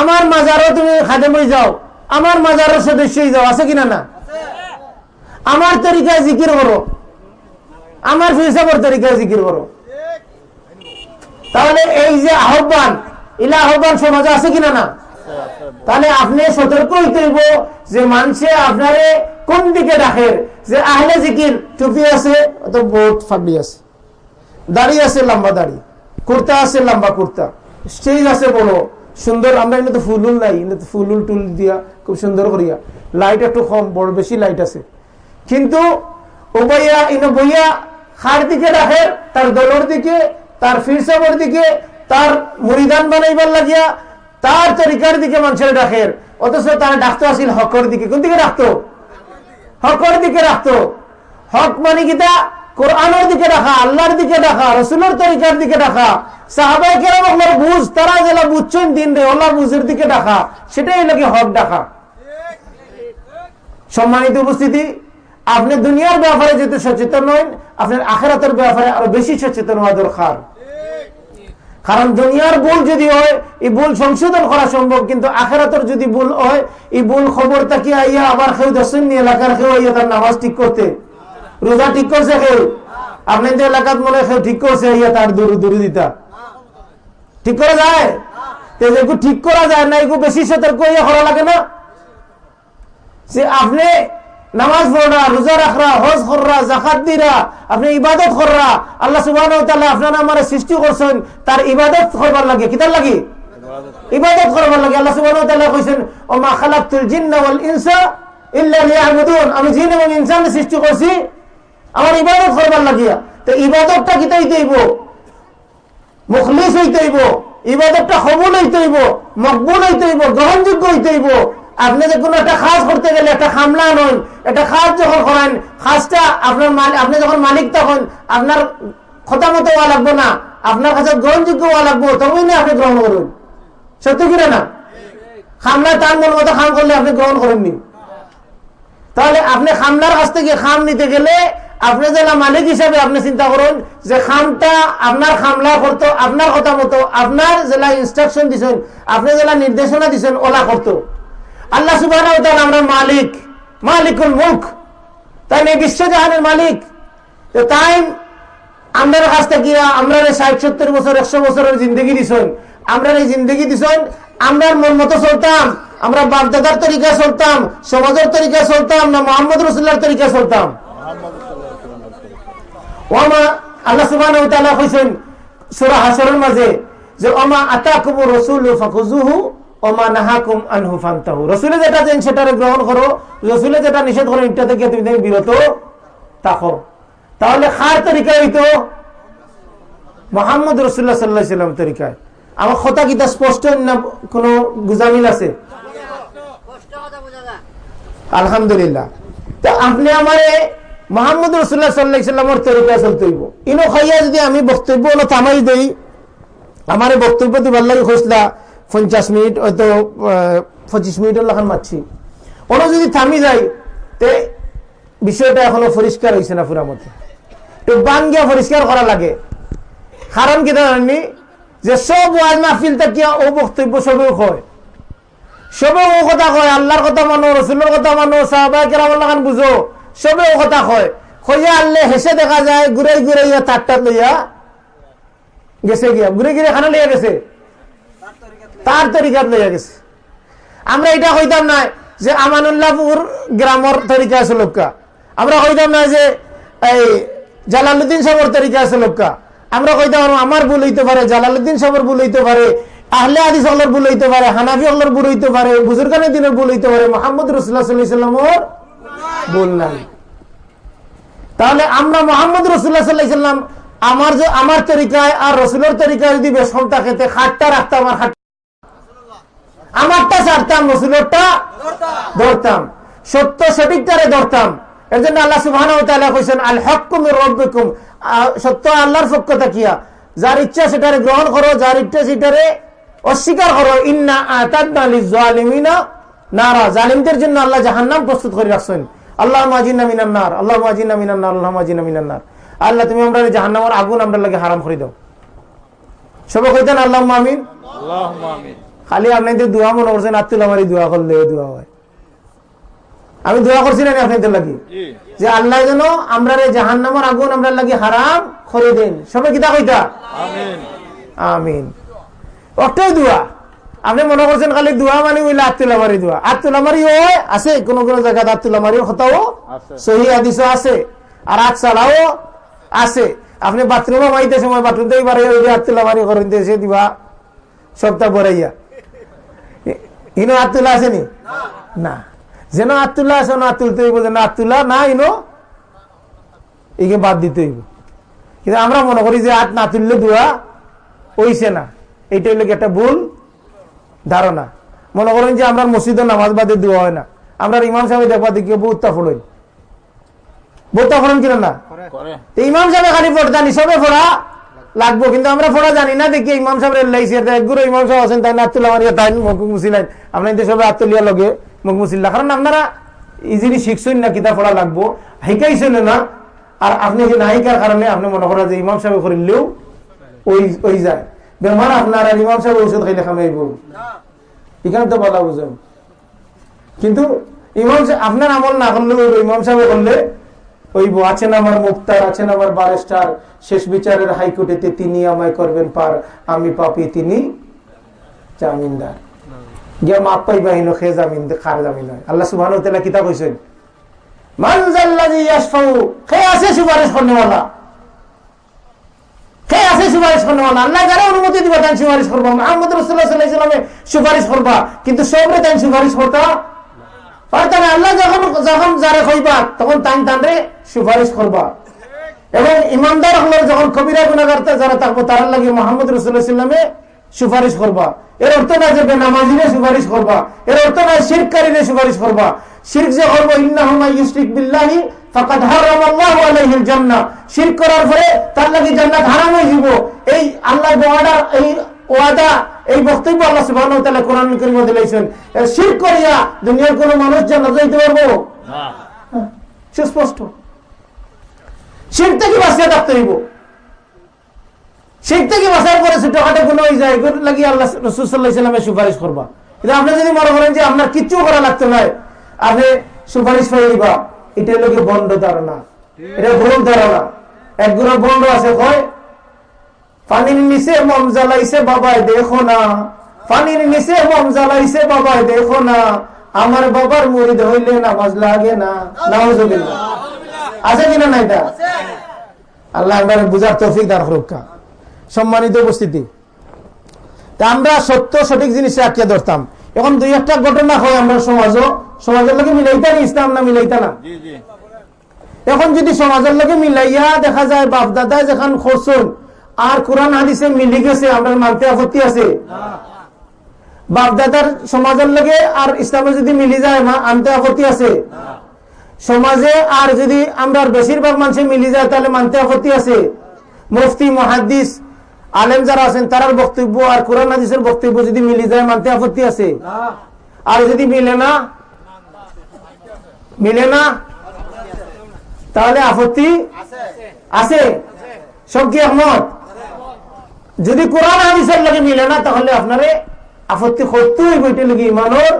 আমার মাজারও তুমি খাদেমই যাও। আমার মাজারের সদস্যই যাও। আছে কিনা না? আমার তরিকায় জিকির করো। আমার ফিরসাবর তরিকায় জিকির করো। তাহলে এই যে আহ্বান, ইলা আহ্বান সমাজে আছে কিনা না? তাহলে আপনি সতর্ক হইতে হইব যে মানুষে আপনারে কোন দিকে রাখে যে আহলে জিকির, টুপি আছে তো বহুত ফাবলি আছে। দাড়ি আছে, লম্বা দাড়ি। কুর্তা আছে, লম্বা কুর্তা। স্টেজ আছে বড় সুন্দর, আমরা এনে তো ফুলুল নাই এনে তো ফুলুল টুল দিয়া খুব সুন্দর করিয়া। লাইট একটু কম, বড় বেশি লাইট আছে। কিন্তু ও বইয়া ইনো বইয়া খার দিকে রাখে, তার দলর দিকে, তার ফিরসাবর দিকে, তার মরিদান বানাইবার লাগিয়া, তার তরিকার দিকে মানুষের ডাকের অথচ তার ডাকতো আসিল হকর দিকে। কোন দিকে ডাকতো? হকর দিকে রাখতো হক মানে কিতা কোরআনের দিকে রাখা আল্লাহর দিকে রাখা রসুলের তরিকার দিকে রাখা সাহাবাই কেরাম বুঝ, তারা যেটা বুঝছেন দিন রে ওলা বুঝের দিকে ডাকা সেটাই লাগে হক ডাকা সম্মানিত উপস্থিতি, আপনি দুনিয়ার ব্যাপারে যেহেতু সচেতন নয়, আপনার আখেরাতের ব্যাপারে আরও বেশি সচেতন হওয়া দরকার। কারণ দুনিয়ার ভুল যদি হয়, এই ভুল সংশোধন করা সম্ভব, কিন্তু আখেরাতের যদি ভুল হয়, এই ভুল খবর তাকে আইয়া আবার কেউ দর্শন এলাকার কেউ আইয়া তার নামাজ ঠিক করতে? রোজা ঠিক করছে কেউ আপনি যে এলাকাত মনে কেউ ঠিক করছে আইয়া তার দূর দূর দিতা। ঠিক করা যায়? এগুলো ঠিক করা যায় না এগুলো বেশি সতর্ক হইয়া করা লাগে না। যে আপনি নামাজ পড়রা রোজা রাখরা, হজ কররা জাকাত দিরা, আপনি ইবাদত কররা, আল্লাহ সুবাহ আপনার আমার সৃষ্টি করছেন, তার ইবাদত করবার লাগে। কিতার লাগে? ইবাদত করবার লাগে। আল্লাহ সুবাহ কইছেন ও মা খালাকুল জিন্না ইনসা ইল্লা আমি জিন এবং ইনসান সৃষ্টি করছি আমার ইবাদত করবার লাগিয়া। তো ইবাদতটা কিতাই দেইব মুখলিস হইতে হইব ইবাদতটা কবুল হইতে হইব মকবুল হইতে হইব গ্রহণযোগ্য হইতে হইব আপনি যে কোনো একটা খাস করতে গেলে, একটা খামলা নন একটা খাস যখন করেন খাসটা আপনার আপনি যখন মালিক তখন আপনার কথা মতো হওয়া লাগবো না, আপনার কাছে গ্রহণযোগ্য হওয়া লাগবো, তবেই না আপনি গ্রহণ করবেন। সত্যি কিনা না? খামলা তার মন মতো খাম করলে আপনি গ্রহণ করেননি। তাহলে আপনি খামলার কাছ থেকে খাম নিতে গেলে আপনি যারা মালিক হিসাবে আপনি চিন্তা করুন যে খামটা আপনার খামলা করতো, আপনার কথা মতো, আপনার জেলা ইনস্ট্রাকশন দিচ্ছেন আপনি জেলা নির্দেশনা দিচ্ছেন ওলা করতো। আল্লাহ সুবাহ আমরা মালিক, মালিকুল মুখ তাই এই বিশ্বজাহানের মালিক। তাই আমাদের কাছ থেকে আমরা ষাট সত্তর বছর, একশো বছরের জিন্দগি দিছেন আমরা এই জিন্দগি দিছেন আমরা মন মতো চলতাম, আমরা বাপদাদার তরিকা চলতাম, সমাজের তরিকা চলতাম, না মোহাম্মদ রসুল্লার তরিকা চলতাম। ওমা আল্লাহ সুবাহ কইছেন সুরা হাসরের মাঝে যে ওমা আতাকুম রসুল ফাকুজুহু ওমা নাহাকুম আনহু ফান্তাহু। রসুলে যেটা দেন সেটা গ্রহণ করো। রসুলে যেটা নিষেধ করো এটা থেকে তুমি বিরত থাকো। তাহলে খার তরিকায় হইতো? মোহাম্মদ রসুল্লাহ সাল্লাহ সাল্লাম তরিকায়। আমার কথা কিতা স্পষ্ট না কোন গুজামিল আছে? আলহামদুলিল্লাহ। তো আপনি আমারে মোহাম্মদ রসুল্লাহ সাল্লাহ সাল্লামর তরিকা চলতে হইব। ইনো খাইয়া যদি আমি বক্তব্য থামাই দেই, আমার বক্তব্য দিবার লাগে খুঁজলা, পঞ্চাশ মিনিট হয়তো পঁচিশ মিনিটের লাখান মারছি। ওরা যদি থামি যায়, তে বিষয়টা এখনও পরিষ্কার হয়েছে না পুরা মতে। তো বাঙ্গিয়া পরিষ্কার করা লাগে। কারণ কি জানেননি যে সব ওয়াজ মাহফিল থাকিয়া ও বক্তব্য সবেও কয়। সবে ও কথা কয়, আল্লাহর কথা মানো, রসুলের কথা মানো সাহবাই কেরাম বুঝো। সবে ও কথা কয়। কইয়া আল্লে হেসে দেখা যায় ঘুরে ঘুরে তারটা লইয়া গেছে গিয়া। ঘুরে ঘুরে খানা লইয়া গেছে। তার লইয়া গেছে। আমরা এটা কইতাম না যে আমানুল্লাহপুর গ্রামর তরিকা আছে লোকা আমরা কইতাম না যে এই জালালুদ্দিন সাহর তরিকা আছে লোকা আমরা কইতাম আমার ভুল হইতে পারে জালালুদ্দিন সাহর ভুল হইতে পারে, আহলে আদিস হলের ভুল হইতে পারে, হানাফি হলের ভুল হইতে পারে, বুজুরগানের দিনের ভুল হইতে পারে, মোহাম্মদ রসুল্লাহ সাল্লামর নাই তাহলে আমরা মোহাম্মদ রসুল্লাহ সাল্লাহ সাল্লাম, আমার যে, আমার তরিকায় আর রসুলের তরিকায় যদি বেশম থাকে খাটটা রাখতাম আর খাট আমারটা ছাড়তাম, রসুলেরটা ধরতাম। সত্য সঠিকটারে ধরতাম। এর জন্য আল্লাহ সুবাহ কইছেন, আল হকুম রব্বিকুম। সত্য আল্লাহর পক্ষ থাকিয়া যার ইচ্ছা সেটারে গ্রহণ করো, যার ইচ্ছা সেটারে অস্বীকার করো। ইন্না আতাদিনা নারা জালিমদের জন্য আল্লাহ জাহান্নাম প্রস্তুত করে রাখছেন। আল্লাহ মাজিনা মিনান্নার আল্লাহ মাজিনা মিনান্নার আল্লাহ মাজিনা মিনান্নার আল্লাহ তুমি আমরা জাহান্নামের আগুন আমরা লাগে হারাম করে দাও। সবাই কইতেন আল্লাহ মামিন খালি আপনাদের দোয়া মনে করছেন আত্মুল আমারই দোয়া করলে দোয়া হয়। আমি দোয়া করছি না আপনাদের লাগি। যে আল্লাহ যেন আমরা জাহান নামার আগুন আমরা লাগি হারাম করে দেন। সবাই কিতা কইতা? আমিন। ওটাই দোয়া। আপনি মনে করছেন খালি দোয়া মানে হইলে আত্মুলামারি দোয়া। আত্মুলামারি হয় আছে কোন কোন জায়গায় আত্মুলামারির কথাও সহি আদিস আছে। আর আট চালাও আছে। আপনি বাথরুমে মাইতেছে বাথরুম থেকে বাড়ি আত্মুলামারি করেন দিয়েছে দিবা। সপ্তাহ বরাইয়া ইনো হাত তোলা আসেনি না? যেন হাত আছে না হাত তুলতে হইব। যেন হাত না ইনো একে বাদ দিতে হইব। কিন্তু আমরা মনে করি যে হাত না তুললে দোয়া ওইছে না। এইটা হইলে কি একটা ভুল? ধারণা। মনে করেন যে আমরা মসজিদে নামাজ বাদে দোয়া হয় না। আমরা ইমাম সাহেব দেখবা দেখি ফোড়ন কিনা না? ইমাম সাহেব খালি পড়তা নি সবে পড়া লাগবো। কিন্তু আমরা পড়া জানি না দেখি ইমাম সাহেবের লাইছে একগুলো ইমাম সাহেব আছেন তাই না মারিয়া তাই মুখ মুসিলাইন। আপনার কিন্তু সবে আত্মলিয়া লগে মুখ মুসিল্লা। কারণ আপনারা ইজিলি শিখছেন না কিতা পড়া লাগবো। শিকাইছেন না। আর আপনি যে নায়িকার কারণে আপনি মনে করেন যে ইমাম সাহেব করিলেও ওই ওই যায়। বেমার আপনার আর ইমাম সাহেব ঔষধ খাইলে খামাইব এখানে তো বলা বুঝেন কিন্তু ইমাম সাহেব, আপনার আমল না করলে ইমাম সাহেব করলে ওই আছেন আমার মুক্তার, আছেন আমার বারেস্টার, শেষ বিচারের হাইকোর্টেতে তিনি আমায় করবেন পার, আমি পাপি, তিনি জামিনদার। গিয়া মাপ পাই বাহিন খে জামিন, খার জামিন হয়। আল্লাহ তাআলা কিতা কইছেন, মান জাল্লাযী ইয়াশফাউ খে আছে সুপারিশ করনেওয়ালা। খে আছে সুপারিশ করনেওয়ালা আল্লাহ যারা অনুমতি তাই সুপারিশ করবা। সুপারিশ করবা। কিন্তু সবরে তাই সুপারিশ আল্লাহ যখন যখন কইবা, তখন তাই সুপারিশ করবা। এবং ইমানদার হলো যখন কবিরা যারা থাকব, তার লাগে মোহাম্মদ রসুল্লাহ সুপারিশ করবা। এর অর্থ না যে বেনামাজিরে সুপারিশ করবা। এর অর্থ না শিরকারীরে সুপারিশ করবা। শিরক যে করব ইন্নাহুমা ইউশরিক বিল্লাহি ফাকাদ হারামাল্লাহু আলাইহিল জান্নাহ। শিরক করার পরে তার লাগি জান্নাত হারাম হয়ে যাব এই আল্লাহ ওয়াদা এই ওয়াদা এই বক্তব্য আল্লাহ সুবহানাহু ওয়া তাআলা কোরআন কারীমে দিয়েছেন। শিরক করিয়া দুনিয়ার কোন মানুষ জান্নাত যাইতে পারব? না। সুস্পষ্ট। শির থেকে বাঁচিয়ে থাকতে হইব। শির থেকে বাঁচার পরে ছোটখাটো কোনো ওই যায় লাগি আল্লাহ রসুল্লাহামের সুপারিশ করবা। আপনি যদি মনে করেন যে আপনার কিচ্ছু করা লাগতে নয় আপনি সুপারিশ পাইবা এটা লোকে বন্ড ধারণা। এটা ভুল ধারণা। একগুলো বন্ড আছে কয়? পানির নিচে মম জ্বালাইছে বাবাই দেখো না। পানির নিচে মম জ্বালাইছে বাবাই দেখো না। আমার বাবার মুড়ি হইলে নামাজ লাগে না। নামাজ আছে কিনা না এটা? আল্লাহ একবার বুঝার তৌফিক দান হরক্কা সম্মানিত উপস্থিতি। তা আমরা সত্য সঠিক জিনিসে আঁকিয়ে ধরতাম। এখন দুই একটা ঘটনা হয় আমরা সমাজও। সমাজের লোকে মিলাইতা নি ইসলাম না মিলাইতা না। এখন যদি সমাজের লোকে মিলাইয়া দেখা যায় বাপ দাদা যেখান খরচন আর কোরআন হাদিসে মিলি গেছে আমরা মানতে আপত্তি আছে? বাপ দাদার সমাজের লোকে আর ইসলামে যদি মিলি যায় মা আনতে আপত্তি আছে? সমাজে আর যদি আমরা বেশিরভাগ মানুষের মিলি যায় তাহলে মানতে আপত্তি আছে? মুফতি মহাদিস আলেম যারা আছেন তার বক্তব্য আর কোরআন হাদিসের বক্তব্য যদি মিলি যায় মানতে আপত্তি আছে? আর যদি মিলে না মিলে না? তাহলে আপত্তি? আছে। সব কি একমত? যদি কোরআন হাদিসের লাগে মিলে না, তাহলে আপনারে আপত্তি করতে হইব এটা লাগে ইমানোর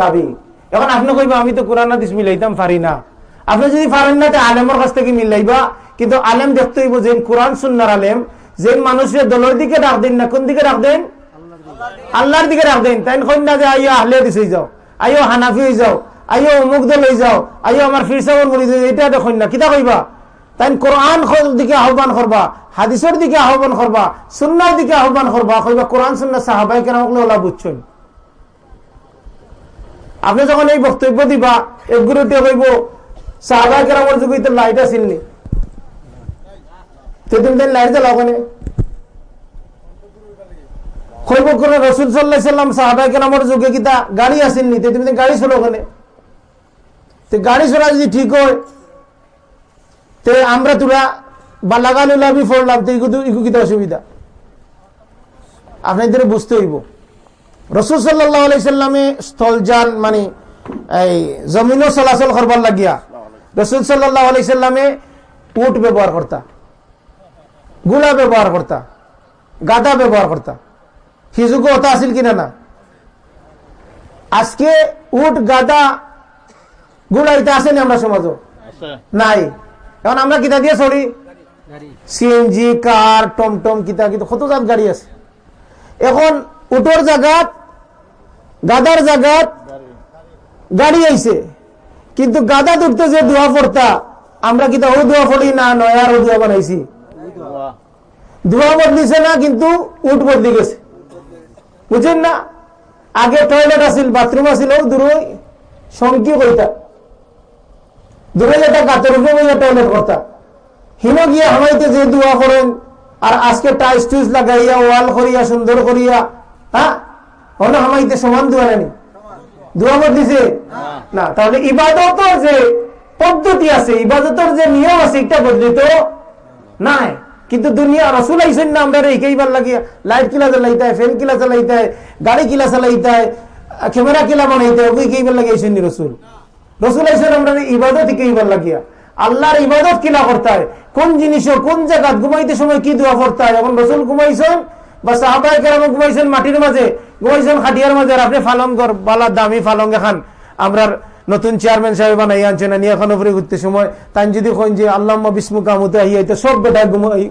দাবি। এখন আপনি কইবা আমি তো কোরআন হাদিস মিলাইতাম, পারি না। আপনি যদি পারেন না, তো আলেমের কাছ থেকে মিলাইবা। কিন্তু আলেম দেখতে হইব যে কোরআন সুন্নার আলেম যে মানুষের দলের দিকে ডাক দেন না। কোন দিকে ডাক দেন? আল্লাহর দিকে। ডাক দেন। তাই না যে আইও আহলে হয়ে যাও। আইও হানাফি হয়ে যাও। আইও অমুক দল হয়ে যাও। আইও আমার ফিরসাবর মরি এটা দেখুন না, কিতা কইবা? তাই কোরআন দিকে আহ্বান করবা হাদিসের দিকে আহ্বান করবা সুন্নার দিকে আহ্বান করবা কইবা কোরআন সুন্না সাহাবাই কেন ওলা বুঝছেন আপনি যখন এই বক্তব্য দিবা একগুরুতে কইব সাহাবাই কেরামর যুগে তো লাইট তো তুমি তাই লাইট জ্বালাও ওখানে কইব করে রসুল সাল্লাহ সাল্লাম সাহাবাই কেরামর যুগে কিতা গাড়ি আসেননি তুমি গাড়ি চলো তো গাড়ি চলা যদি ঠিক হয়, তে আমরা তোরা বা লাগালো লাভি ফোড়লাম তো ইকু কিতা অসুবিধা। আপনাদের বুঝতে হইব। রসুল সাল্লামে স্থল যান মানে এই জমিনও চলাচল করবার লাগিয়া। রসুল সাল্লাহ আলাইসাল্লামে উট ব্যবহার করতা, গুলা ব্যবহার করতা, গাদা ব্যবহার করতা। হিজুকো হতা আসিল কিনা না? আজকে উট, গাদা এটা আসেনি আমরা সমাজ নাই। এখন আমরা কিতা দিয়ে চলি? সিএনজি কার টমটম কিতা কিন্তু কত জাত গাড়ি আছে? এখন উটোর জায়গাত গাদার জায়গাত গাড়ি। আইছে কিন্তু গাদা উঠতে যে দোয়া পড়তা আমরা কিতা ও দোয়া পড়ি না নয়ার ও দোয়া বানাইছি। দোয়া বদলিছে না কিন্তু উট বদলি গেছে। বুঝেন না? আগে টয়লেট আছিল বাথরুম আছিল ও দূরে সংকি দূরে যেটা গাতের উপরে টয়লেট করতা গিয়া হামাইতে যে দোয়া করেন আর আজকে টাইস টুইস লাগাইয়া ওয়াল করিয়া সুন্দর করিয়া হ্যাঁ? অন্য হামাইতে সমান দোয়া নেনি দোয়া বদলিছে না তাহলে ইবাদতর যে পদ্ধতি আছে ইবাদতর যে নিয়ম আছে এটা বদলিত নাই। কিন্তু দুনিয়া রসুল আইসেন না আমরা এইবার লাগিয়া। লাইট কিলা হয় ফ্যান কিলা চালাইতে হয় গাড়ি কিলা চালাইতে হয় ক্যামেরা কিলা বানাইতে হয় ওই কেইবার লাগিয়েছেন নি রসুল? রসুল আইসেন আমরা ইবাদত কেইবার লাগিয়া। আল্লাহর ইবাদত কিলা কোন জিনিস কোন জায়গা ঘুমাইতে সময় কি দোয়া করতে হয় এখন রসুল বা সাহাবাই কেরাম ঘুমাইছেন মাটির মাঝে, ঘুমাইছেন খাটিয়ার মাঝে আপনি ফালং ঘর বালা দামি ফালং এখান আমরা নতুন চেয়ারম্যান সাহেব বানাই আনছেন এখন উপরে ঘুরতে সময়। তাই যদি কইন যে আল্লাহ বিষ্ণু কামতে আইয়াইতে সব বেটা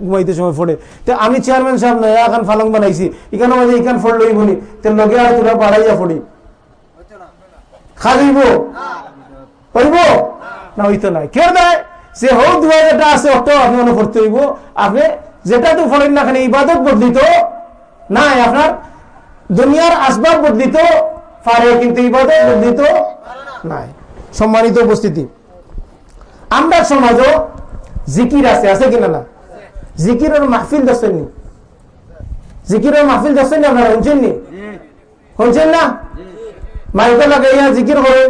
ঘুমাইতে সময় পড়ে তো আমি চেয়ারম্যান সাহেব নয় এখন ফালং বানাইছি। এখানে মাঝে এখান ফল লই বলি, তো লগে আর তোরা বাড়াইয়া পড়ি খাইব কইব না হইতো নাই। কেউ নাই? সে হোক দুয়া যেটা আছে ওটাও আপনি মনে করতে হইব। আপনি যেটা তো ফলেন না খানে ইবাদত বদলিত নাই আপনার। দুনিয়ার আসবাব বদলিত পারে কিন্তু ইবাদত বদলিত নাই। সম্মানিত উপস্থিতি। আমরা সমাজও জিকির আছে আছে কিনা না? জিকিরের মাহফিল দশেননি জিকিরের মাহফিল দশেননি আপনারা শুনছেন নি? শুনছেন না? মাইকে লাগাইয়া জিকির করেন।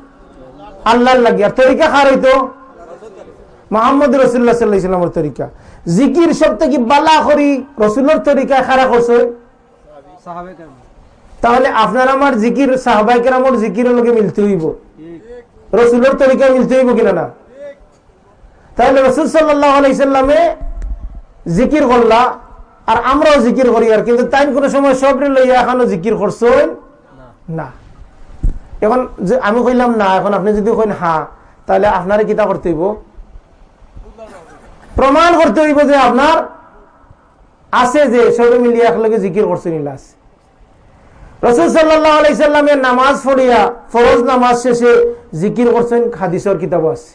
আল্লাহর আর তরিকা খার হইতো? মোহাম্মদ রসুল্লাহ সাল্লাহ ইসলামের তরিকা। জিকির সব থেকে বালা করি? রসুলের তরিকায় খারা করছে? তাহলে আপনার আমার জিকির সাহবাইকের আমার জিকিরের লোকে মিলতে হইব? রসুলের তরিকায় মিলতে হইব কিনা না? তাহলে রসুল সাল্লাহ আলাইসাল্লামে জিকির করলা, আর আমরাও জিকির করি আর কিন্তু তাই কোনো সময় সবরে লইয়া এখনও জিকির করছেন? না। এখন যে আমি কইলাম না, এখন আপনি যদি কইন হা, তাহলে আপনারে কিতা করতে হইব? প্রমাণ করতে হইব যে আপনার আছে যে, সবে মিলিয়ে একলগে জিকির করছেন ইলা আছে রসুল সাল্লাহ আলাইসাল্লামের নামাজ পড়িয়া ফরজ নামাজ শেষে জিকির করছেন, হাদিসর কিতাব আছে।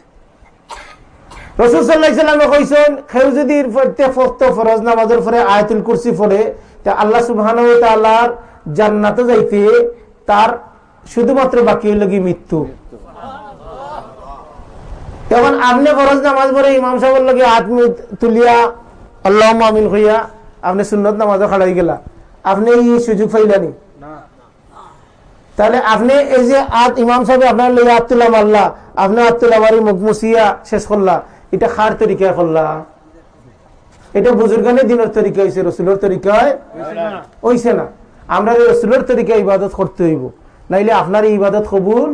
রসুল সাল্লাহিসাল্লামে কইছেন, কেউ যদি প্রত্যেক ফক্ত ফরজ নামাজের পরে আয়াতুল কুরসি পড়ে, তা আল্লাহ সুবহান তাআলার জান্নাতে যাইতে তার শুধুমাত্র বাকি হইল কি মৃত্যু? তখন আপনি ফরজ নামাজ পড়ে ইমাম সাহেবের লগে হাত তুলিয়া আল্লাহ আমিন হইয়া আপনি সুন্নত নামাজও খাড়াই গেলা। আপনি এই সুযোগ পাইলানি? তাহলে আপনি এই যে আত ইমাম সাহেব আপনার লইয়া আবতুল্লাহ মাল্লা আপনি আবতুল্লাহ বাড়ি মুখ মুসিয়া শেষ করলা এটা খার তরিকা করলা? এটা বুজুর্গানের দিনের তরিকা হয়েছে রসুলের তরিকায় হইছে না। আমরা রসুলের তরিকা ইবাদত করতে হইব। নাইলে আপনার ইবাদত কবুল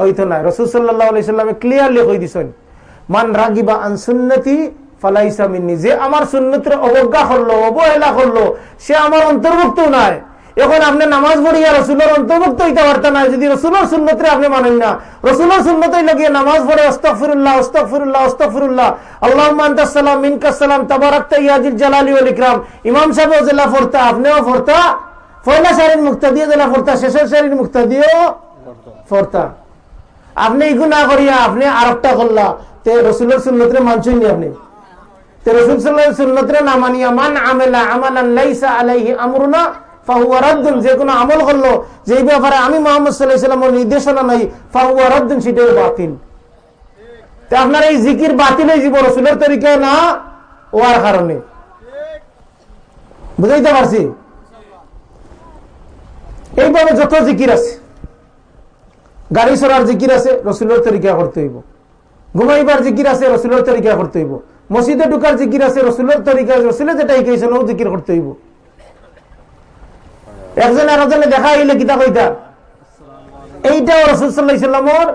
হইতো না। রসুল সাল্লাহ আলাইসাল্লামে ক্লিয়ারলি কই দিছেন মান রাগিবা আন সুন্নতি ফালাইসা মিন্নি যে আমার সুন্নতের অবজ্ঞা করল অবহেলা করল সে আমার অন্তর্ভুক্ত নাই। এখন আপনি নামাজ পড়িয়া রসুলের অন্তর্ভুক্ত হইতে পারতেন না যদি রসুলের সুন্নতরে আপনি মানেন না। রসুলের সুন্নতে লাগিয়ে নামাজ পড়ে অস্তফিরুল্লাহ অস্তফিরুল্লাহ অস্তফিরুল্লাহ আল্লাহ তাবারাক্তা জালালি ওয়াল ইকরাম ইমাম সাহেব জেলা ফোরতা আপনিও ফোরতা পয়লা শারীর মুক্তা দিয়ে জেলা ফোরতা শেষের শারীর মুক্তা দিয়েও ফোরতা। আপনি না করিয়া আপনি আরেকটা করলা। তে রসুলের সুন্নতরে মানছেন নি আপনি? তে রসুল সাল্লাহ সুন্নতরে না মানিয়া, মান আমেলা আমালান লাইসা আলাইহি আমরুনা ফাহুয়ারাদ্দুন যে কোনো আমল করল যে ব্যাপারে আমি মোহাম্মদ সাল্লাহ ইসলামের নির্দেশনা নাই ফাহুয়ারাদ্দুন সেটাই বাতিল। তা আপনার এই জিকির বাতিল হয়ে যাব রসুলের তরিকায় না, ওয়ার কারণে। বুঝাইতে পারছি? এইভাবে যত জিকির আছে, গাড়ি চড়ার জিকির আছে, রসুলের তরিকা করতে হইব। ঘুমাইবার জিকির আছে, রসুলের তরিকা করতে হইব। মসজিদে ঢুকার জিকির আছে, রসুলের তরিকা রসুলে যেটা শিখাইছেন ও জিকির করতে হইব। একজন আরেকজনে দেখা হইলে কিতা কইতা এইটাও রসুল সাল্লাহ ইসলামর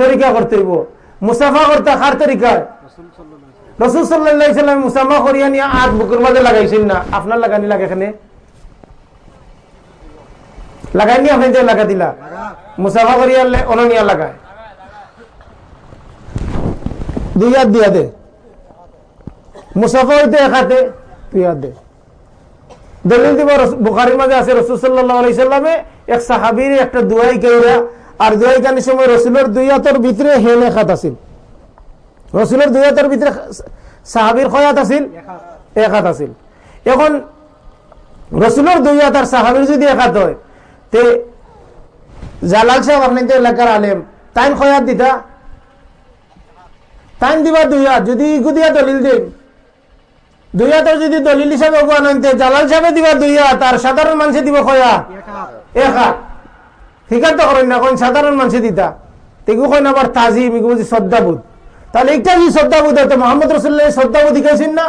তরিকা করতে হইব। মুসাফা করতে খার তরিকায়? রসুল সাল্লাহ ইসলাম মুসাফা করিয়া নিয়ে আট বুকুর মাঝে লাগাইছেন না। আপনার লাগানি লাগে এখানে? লাগাইনি আপনি যে লাগা দিলা। মুসাফা করি আনলে অননিয়া লাগায়। দুই হাত দিয়া দে। মুসাফা হইতে এক হাতে দুই হাত দে। দলিল দিব বুখারির মাঝে আছে রসুল সাল্লাহ আলি সাল্লামে এক সাহাবির একটা দুয়াই কেউরা আর দুয়াই কানির সময় রসুলের দুই হাতের ভিতরে হেন এক হাত আছিল। রসুলের দুই হাতের ভিতরে সাহাবির কয়াত আছিল? এক হাত আছিল। এখন রসুলের দুই হাত আর সাহাবির যদি এক হাত হয় তে জালাল সাহেব আপনাদের এলাকার আলেম। তাইন কয়াত দিতা। তাইন দিবা দুই হাত যদি ইগুদিয়া দলিল দিন দুই হাতের যদি দলিল হিসাবে অগুয়ান আনতে জালাল সাহেবে দিবা দুই হাত আর সাধারণ মানুষে দিব কয়া এক হাত। স্বীকার তো করেন না কোন সাধারণ মানুষে দিতা। তেগু কইন আবার তাজিম এগু বুঝি শ্রদ্ধাবোধ তাহলে একটা যদি শ্রদ্ধাবোধ হতো মোহাম্মদ রসুল্লাহ শ্রদ্ধাবোধ শিখাইছেন না?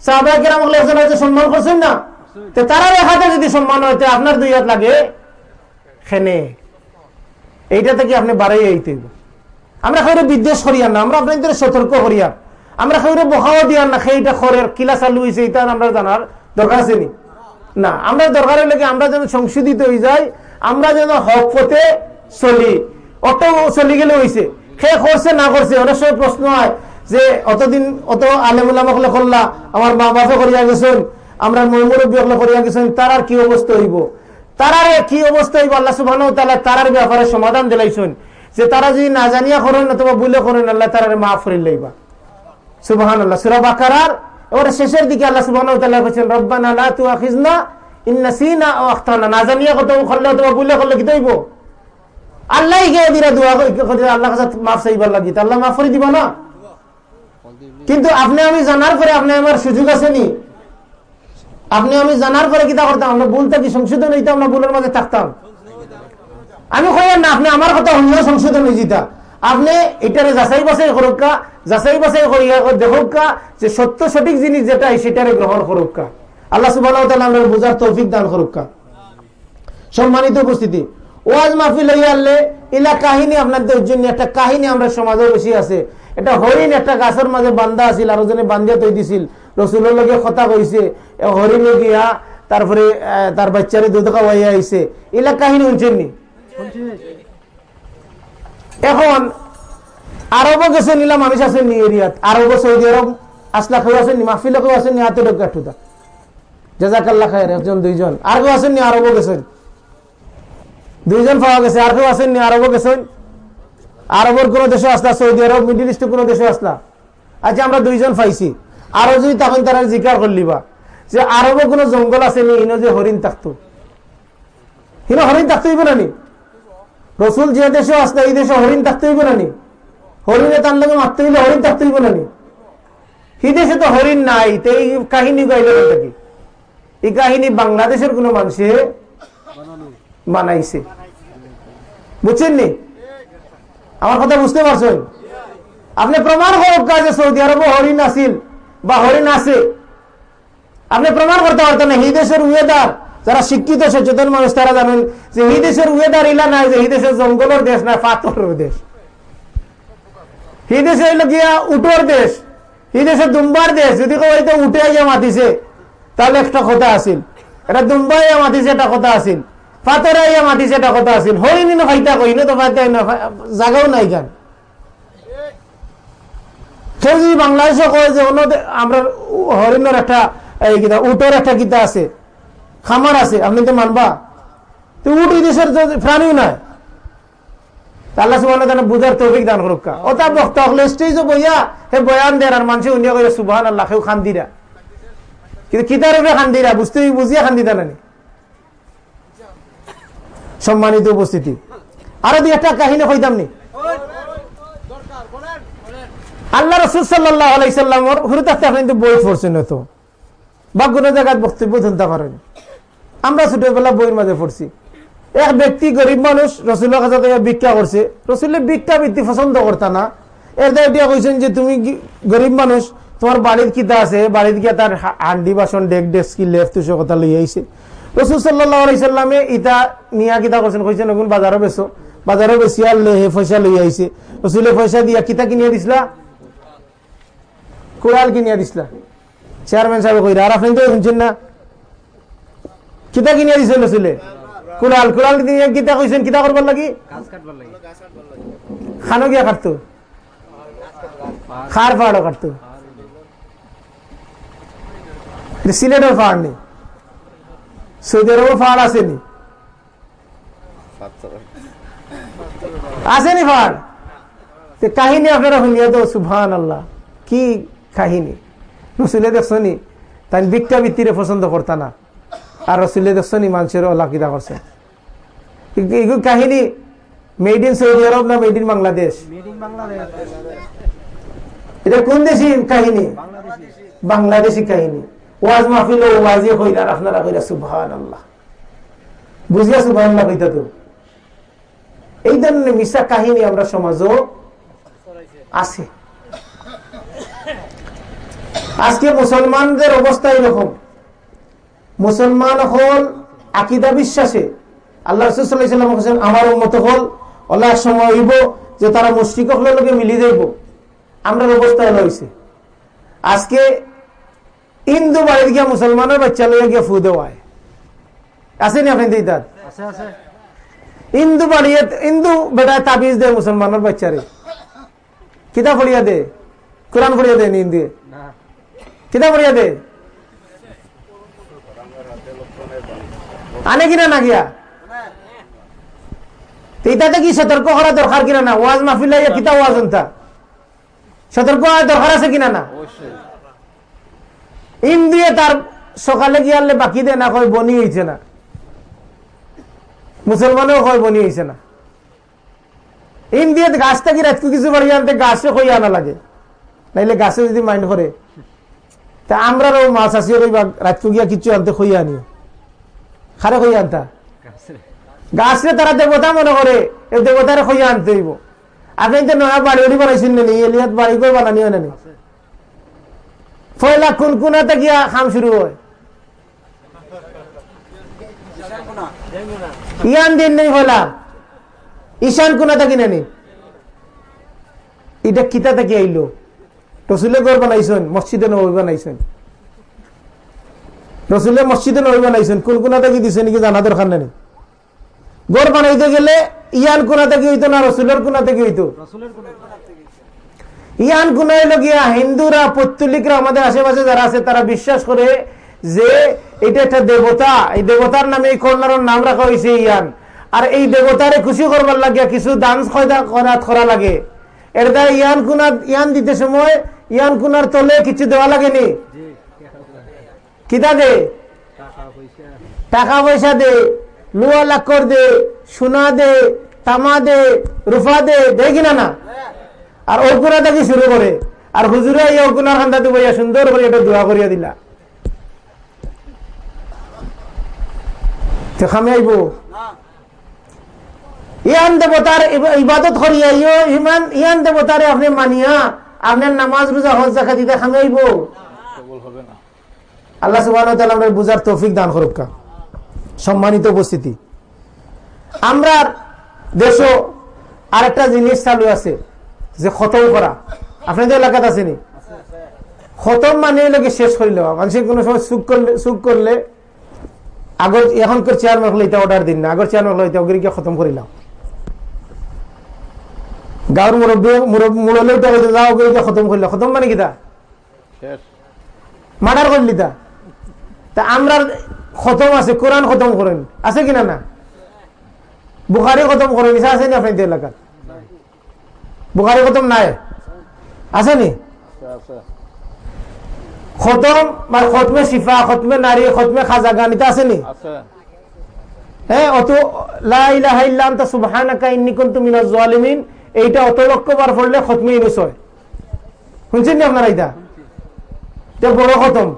সাহাবাহ কেরাম সম্মান করছেন না? তো তারা এক হাতে যদি সম্মান হইতে আপনার দুই হাত লাগে। খেনে। এইটা থেকে আপনি বাড়াই আইতে আমরা খাইরে বিদ্বেষ করিয়ার না, আমরা আপনাদের সতর্ক করিয়ার আমরা খাইরে বহাও দিয়ার না সেইটা খরের কিলা চালু হয়েছে এটা আমরা জানার দরকার আছে নি। না, আমরা দরকারের লেগে আমরা যেন সংশোধিত হয়ে যাই, আমরা যেন হক পথে চলি। অত চলি গেলে হয়েছে সে করছে, না করছে, অনেক সময় প্রশ্ন হয় যে, অতদিন অত আলেমুল্লামকলে করলা, আমার মা বাপে করিয়া গেছেন, আমরা ময়মুরব্বী করিয়া গেছেন, তার আর কি অবস্থা হইব? তারার কি অবস্থা হইব? আল্লাহ সুবাহ তারার ব্যাপারে সমাধান দিলাইছেন। যে তারা যদি না জানিয়া করেন অথবা বুলে করেন, আল্লাহ তারারে মাফ করিল লইবা। সুবাহান আল্লাহ সুরা বাকারার এবারে শেষের দিকে আল্লাহ সুবাহ বলছেন, রব্বান আল্লাহ তু আখিজনা ইন্নাসিনা ও আখতানা না জানিয়া কত করলে অথবা বুলে করলে কি দইব আল্লাহ গিয়ে দিরা দোয়া আল্লাহ কাছে মাফ চাইবার লাগি আল্লাহ মাফ করে দিব না? কিন্তু আপনি আমি জানার পরে আপনি আমার সুযোগ আছে নি আপনি আমি জানার পরে কিতা করতাম? আমরা ভুল থাকি সংশোধন হইতাম না ভুলের মাঝে থাকতাম। আমি কইয়ার না, আপনি আমার কথা অন্য সংশোধন হয়ে যেতা। আপনি এটারে যাচাই বাছাই করুকা যাচাই বাছাই করিয়া দেখুকা যে সত্য সঠিক জিনিস যেটা সেটারে গ্রহণ করুকা আল্লাহ সুবাহ বোঝার তৌফিক দান করুকা সম্মানিত উপস্থিতি, ওয়াজ মাহফিল হইয়া আনলে ইলা কাহিনী আপনাদের জন্য একটা কাহিনী আমরা সমাজে বেশি আছে। এটা হরিণ, একটা গাছের মাঝে বান্ধা আছিল আর ওজনে বান্ধিয়া তৈ দিছিল রসুলের লগে কথা কইছে। হরিণে গিয়া তারপরে তার বাচ্চারে দুধ খাওয়াইয়া আইছে। এলা কাহিনী শুনছেন নি? এখন, আরব গেছেন নিলাম মানুষ আছেন নি এরিয়াত। আরব, সৌদি আরব আসলা কেউ আছেন নি মাহফিল কেউ আছেন নি, হাতে ডোকা খায়ের, একজন, দুইজন। আর কেউ নি আরব গেছেন? দুইজন পাওয়া গেছে। আর কেউ আছেন নি আরব গেছেন? আরবের কোন দেশে আসলা, সৌদি আরব, মিডিল কোন দেশে আসলা। আচ্ছা আমরা দুইজন পাইছি। আরও যদি তখন তারা জিকার করলিবা। যে আরবে কোন জঙ্গল আছে যে হরিণ থাকতো হিনো হরিণ থাকতে হইবে না রসুল যে দেশে আসলে এই দেশে হরিণ থাকতে হইবে না হরিণে তার লগে মারতে হইলে হরিণ থাকতে হইবে না নি? দেশে তো হরিণ নাই, তো এই কাহিনী গাইলে থাকি এই কাহিনী বাংলাদেশের কোন মানুষে বানাইছে। বুঝছেন নি? আমার কথা বুঝতে পারছেন? আপনি প্রমাণ করুক যে সৌদি আরব হরিণ আসিল বা হরিণ আছে। আপনি প্রমাণ করতে পারতেন না, এই দেশের ওয়েদার যারা শিক্ষিত, সচেতন মানুষ, তারা জানেন যে এই দেশের ওয়েদার ইলা নাই, যে এই দেশের জঙ্গলের দেশ না, পাথরের দেশ। হইল গিয়া উটোর দেশ দুম্বার দেশ, যদি কেউ হয়তো উঠে আইয়া মাতিছে, তাহলে একটা কথা এটা দুম্বাই মাতিছে একটা কথা আসিল পাথরে আইয়া মাতিছে একটা কথা হরিণ ফাইতা না তো ফাইতা জাগাও নাই গান যদি বাংলাদেশে কয় যে অন্য আমরা হরিণের একটা এই কিতা উটের একটা কিতা আছে। খামার আছে, আপনি তো মানবা। তো উট এই দেশের প্রাণীও নাই। আল্লাহ সুবাহ বইয়া বয়ান সম্মানিত উপস্থিতি। আরও দুই একটা কাহিনী কইতাম আল্লাহ রসুল সাল্লাহ হুরুত আপনি বই পড়ছেন বা কোনো জায়গায় বক্তব্য শুনতে পারেন আমরা ছোটবেলা বইয়ের মাঝে পড়ছি। এক ব্যক্তি গরিব মানুষ রসুলের কাছে ভিক্ষা করছে। রসুলের ভিক্ষা বৃত্তি পছন্দ করতা না। এর দিয়া কইছেন যে, তুমি গরিব মানুষ? তোমার বাড়ির কিতা আছে? বাড়ির গিয়া তার হান্ডি, বাসন, ডেক, ডেস্কি লেফ তুষো কথা লই আইছে। রসুল সাল্লাহ আলাইসাল্লামে ইটা নিয়া কিতা করছেন? কইছেন, এখন বাজারও বেছো বাজারও বেশি আর হে পয়সা লই আইছে। রসুলে পয়সা দিয়া কিতা কিনিয়ে দিছিলা কোরআল কিনিয়া দিছিলা চেয়ারম্যান সাহেব কইরা, আর আপনি তো শুনছেন না। কিতা কিনিয়া দিছিল রসুলে কুলাল কুলাল কিতা কইছেন? কিতা করবার লাগি? খানো গিয়া কাটতো। খার পাহাড়ও কাটতো। সিলেটের পাহাড় নেই সৌদি আরবের পাহাড় আসেনি আসেনি তো কাহিনী আপনারা শুনিয়ে তো সুভান আল্লাহ কি কাহিনী? রসুলে দেখছনি? তাই ভিক্ষা বৃত্তিরে পছন্দ করতা না। আর রসুলে দেখছনি মানুষের লাকিদা করছে। এগুলো কাহিনী মেড ইন সৌদি আরব না মেড ইন বাংলাদেশ এটা কোন দেশি কাহিনী? বাংলাদেশি কাহিনী। ওয়াজ মাহফিল ওয়াজি কইলার আপনারা কইলা সুবহান আল্লাহ বুঝিয়া সুবহান আল্লাহ কইতা তো। এই ধরনের মিশা কাহিনী আমরা সমাজও আছে। আজকে মুসলমানদের অবস্থা এরকম মুসলমান হল আকিদা বিশ্বাসে। আল্লাহ রসুল্লাহাম হোসেন আমার মতো হল অল্লাহ সময় হইব যে তারা মুশ্রিক লোকে মিলি যাইব আমরা অবস্থা এলো হয়েছে আজকে হিন্দু বাড়িতে গিয়া মুসলমানের বাচ্চা লইয়া গিয়া ফু দেওয়ায়। আসেনি আপনি দিদার? হিন্দু বাড়িয়ে হিন্দু বেটায় তাবিজ দেয় মুসলমানের বাচ্চারে। কিতা ফড়িয়া দে কোরআন ফড়িয়া দিয়ে কিতা আনে কিনা না গিয়া? এইটাতে কি সতর্ক করা দরকার কিনা না? ওয়াজ মাহফিল কিতা ওয়াজ অন্তা সতর্ক হওয়ার দরকার আছে কিনা না? ইন দিয়ে তার সকালে গিয়ালে বাকি দে না কয় বনি হয়েছে না। মুসলমানেও কয় বনি হয়েছে না। ইন দিয়ে গাছ থাকি রাতকু কিছু বাড়ি আনতে গাছে কই আনা লাগে। নাইলে গাছে যদি মাইন্ড করে তা আমরা মাছ আসিও কইবা রাতকু গিয়া কিছু আনতে খই আনিও। খারে খই আনতা? গাছরে তারা দেবতা মনে করে এই দেবতারে খই আনতে হইব। আপনি তো নয়া বাড়ি বাড়ি বানাইছেন নি এলিয়াত বাড়ি করে বানানি হয় না ফয়লা কোন কোনাতে গিয়া খাম শুরু হয়। ইয়ান দিন নেই ফয়লা। ঈশান কিনে নি এটা কিতা থেকে আইলো। রসুলে ঘর বানাইছেন, মসজিদে নবী বানাইছেন। রসুলে মসজিদে নবী বানাইছেন, কোন কোনা থেকে দিছে নাকি জানা দরকার নেই। গড় বানাইতে গেলে ইয়ান কোনা থেকে হইতো না রসুলের কোনা থেকে হইতো। ইয়ান কোনা হইল গিয়া হিন্দুরা পত্তলিকরা আমাদের আশেপাশে যারা আছে, তারা বিশ্বাস করে যে এটা একটা দেবতা। এই দেবতার নামে এই কর্নার নাম রাখা হয়েছে ইয়ান। আর এই দেবতারে খুশি করবার লাগিয়া কিছু দান করা লাগে। দ্বারা ইয়ান কুনা ইয়ান দিতে সময় ইয়ান কুনার তলে কিছু দেওয়া লাগেনি। কিতা দে? টাকা পয়সা দে, লুয়া লাক্কর দে, সোনা দে, তামা দে রুফা দে কিনা না? আর অকুনা থেকে শুরু করে। আর হুজুরে এই অকুনার খান্দাতে বইয়া সুন্দর করে এটা দোয়া করিয়া দিলা। খামে আইব। ইয়ান দেবতার ইবাদত করিয়া ইমান ইয়ান দেবতারে আপনি মানিয়া আপনার নামাজ রোজা হজ জাকা দিতে খামে আইব আল্লাহ সুবাহ বুঝার তৌফিক দান করুকা সম্মানিত উপস্থিতি। আমরা দেশ আরেকটা জিনিস চালু আছে যে খতম করা। আপনাদের এলাকাত আছে নি? খতম মানে লোকে শেষ করে দেওয়া। মানুষের কোনো সময় সুখ করলে সুখ করলে আগর এখনকার চেয়ারম্যান হলে এটা অর্ডার দিন না। আগর চেয়ারম্যান হলে এটা ওগুলিকে খতম করিলাম মুরব্বী মুরব্বী এটা যাও ওগুলিকে খতম করিলাম খতম মানে কিতা মার্ডার করলি তা? তা আমরা খতম আছে কোরআন খতম করেন আছে কিনা না বুখারি খতম করেন ইসা আছে নি আপনাদের এলাকার বুখারি খতম নাই? আছে নি? খতম বা খতমে শিফা খতমে নারী খতমে খাজা গান এটা আছে নি? হ্যাঁ অত লাইলাম তা সুবহানাকা ইন্নী কুনতু মিনাজ জালিমিন। এইটা অত লক্ষ বার পড়লে খতমে শুনছেন নি আপনারা এটা বড় খতম।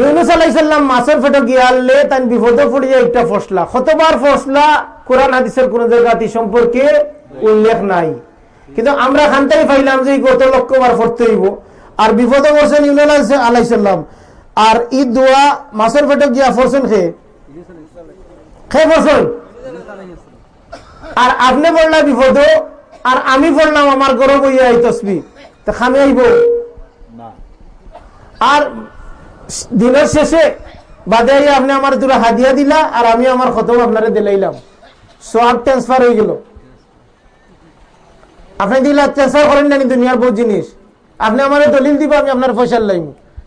ইউনুস আলাইসাল্লাম মাছের গিয়ালে বিপদে পড়িয়া একটা ফসলা। কতবার ফসলা? কোরআন, হাদিসের কোন সম্পর্কে উল্লেখ নাই। কিন্তু আমরা খানটাই পাইলাম যে গত লক্ষবার পড়তে হইব। আর বিপদে পড়ছেন ইউনুস আলাইসাল্লাম আর ই দোয়া মাছের ফেটো গিয়া ফরছেন খে খে ফসল। আর আপনি বললাম বিপদ আর আমি বললাম আমার গরম হইয়া এই তসবি তা খামে আইব। আর দিনের শেষে বাদে আপনি আমার দুটো হাদিয়া দিলা আর আমি আমার খতম আপনারে দিলাইলাম। সব ট্রান্সফার হয়ে গেল। আপনি দিলা ট্রান্সফার করেন না দুনিয়ার বহুত জিনিস। আপনি আমার দলিল দিব আমি আপনার পয়সা লাইম।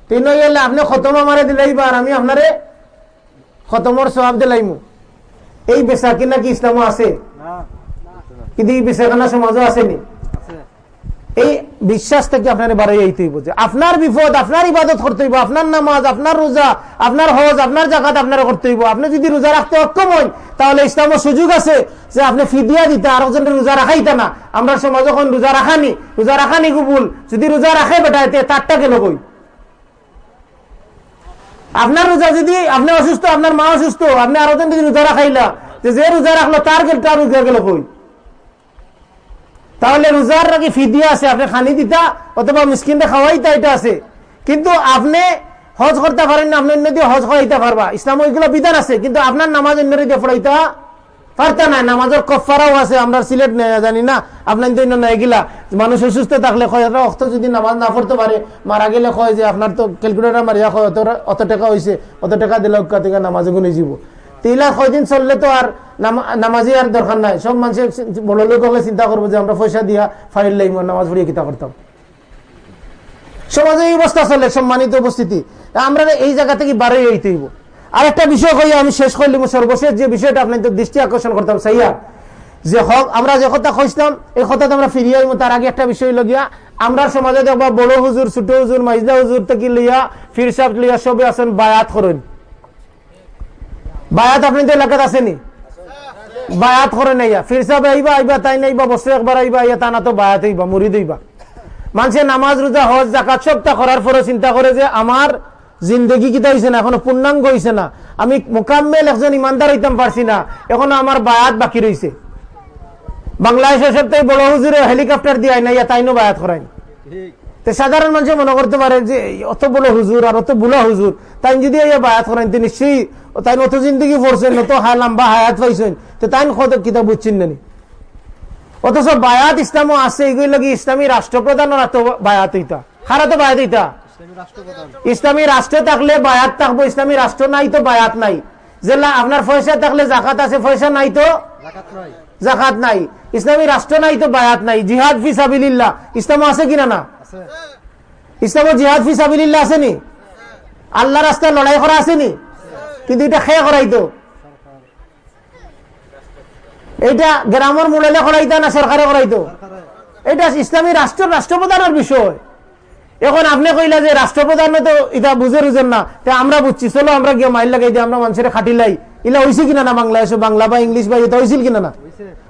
তিন গেলে আপনি খতম আমারে দিলাইবা আর আমি আপনারে খতমর সব দিলাইম। এই বেচা কিনা কি ইসলামও আছে? কিন্তু এই সমাজও আসেনি। এই বিশ্বাস থেকে আপনার বাড়াই হইব আপনার বিপদ আপনার ইবাদত করতে হইব আপনার নামাজ আপনার রোজা আপনার হজ আপনার জাকাত আপনার করতে হইব। আপনি যদি রোজা রাখতে অক্ষম হন তাহলে ইসলামের সুযোগ আছে যে আপনি ফিদিয়া দিতে আর একজনের রোজা রাখাইতে না। আমরা সমাজ যখন রোজা রাখানি রোজা রাখানি গুবুল যদি রোজা রাখে বেটা এতে তারটা কেন কই? আপনার রোজা যদি আপনি অসুস্থ আপনার মা অসুস্থ আপনি আরও যদি রোজা রাখাইলা যে রোজা রাখল, তার গেল তার রোজা গেল কই? তাহলে রোজার ফিদিয়া আছে, আপনি খানি দিতা, অথবা মিসকিনটা এটা আছে। কিন্তু আপনি হজ করতে পারেন না, আপনি অন্য হজ খাওয়াইতে পারবা। ইসলাম ওইগুলো বিধান আছে, কিন্তু আপনার নামাজ দিয়ে পড়াইতা না। নামাজের কফারাও আছে, আমরা সিলেট নেই জানি না, আপনার জন্য নাই গিলা। মানুষ অসুস্থ থাকলে কয় অর্থ যদি নামাজ না পড়তে পারে, মারা গেলে কয় যে, আপনার তো ক্যালকুলেটার মারিয়া কয়, অত অত টাকা হয়েছে অত টাকা দিলে থেকে নামাজ গুনে যাব তিলা কয়দিন চললে তো আর নামাজি আর দরকার নাই। সব মানুষের বড় লোক হলে চিন্তা করব যে আমরা পয়সা দিয়া ফাইল লাইম, নামাজ পড়িয়ে কিতা করতাম সমাজে এই অবস্থা চলে, সম্মানিত উপস্থিতি। আমরা এই জায়গা থেকে বারে এইতে হইব। আর একটা বিষয় কই, আমি শেষ করলাম সর্বশেষ। যে বিষয়টা আপনাদের দৃষ্টি আকর্ষণ করতাম, সাইয়া। যে হক আমরা যে কথা কইছিলাম, এই কথা তো আমরা ফিরিয়ে আইব তার আগে একটা বিষয় লগিয়া আমরা সমাজে দেখবা বড় হুজুর, ছোট হুজুর মাইজদা হুজুর থেকে লইয়া ফির সাহ লইয়া সবে আছেন বায়াত করেন। বায়াত আপনি তো এলাকাত আসেনি বায়াত করে নাইয়া ফির সাহেব আইবা আইবা, তাই নাইবা বছর একবার আইবা আইয়া তা না তো বায়াত হইবা মুড়ি দইবা মানুষের নামাজ, রোজা, হজ জাকাত সবটা করার পরে চিন্তা করে যে আমার জিন্দগি কিতা হয়েছে না, এখনও পূর্ণাঙ্গ হয়েছে না। আমি মোকাম্মেল একজন ইমানদার হইতাম পারছি না, এখনও আমার বায়াত বাকি রয়েছে বাংলাদেশের সবথেকে বড় হুজুরে হেলিকপ্টার দিয়ে না ইয়া তাইনো বায়াত করাই তো সাধারণ মানুষ মনে করতে পারে যে অত বড় হুজুর আর অত বুলা হুজুর তাই যদি বায়াত করেন তো নিশ্চয়ই তাই অত জিন্দগি পড়ছেন অত হা লম্বা হায়াত পাইছেন তো তাই কত কিতাব বুঝছেন না অথচ বায়াত ইসলামও আছে এগুলি লাগি ইসলামী রাষ্ট্রপ্রধান তো বায়াত হইতা হারা তো বায়াত হইতা ইসলামী রাষ্ট্রে থাকলে বায়াত থাকব ইসলামী রাষ্ট্র নাই তো বায়াত নাই। যেলা আপনার পয়সা থাকলে জাকাত আছে পয়সা নাই তো? জাকাত নাই। ইসলামী রাষ্ট্র নাই তো বায়াত নাই। জিহাদ ফি সাবিল্লাহ ইসলাম আছে কিনা না? ইসলাম জিহাদ ফি সাবিল্লাহ আসেনি? আল্লাহ রাস্তায় লড়াই করা আসেনি? কিন্তু এটা খেয়ে করাইতো? এইটা গ্রামের মোড়াইলে করাইতা না সরকারে করাইতো? এটা ইসলামী রাষ্ট্র রাষ্ট্রপ্রধানের বিষয়। এখন আপনি কইলা যে রাষ্ট্রপ্রধান তো এটা বুঝে রুঝেন না আমরা বুঝছি চলো আমরা গিয়ে মাইল লাগাই দিয়ে আমরা মানুষের খাটিলাই ইলা হয়েছে কিনা না বাংলাদেশে? বাংলা বা ইংলিশ বা এটা হয়েছিল কিনা না?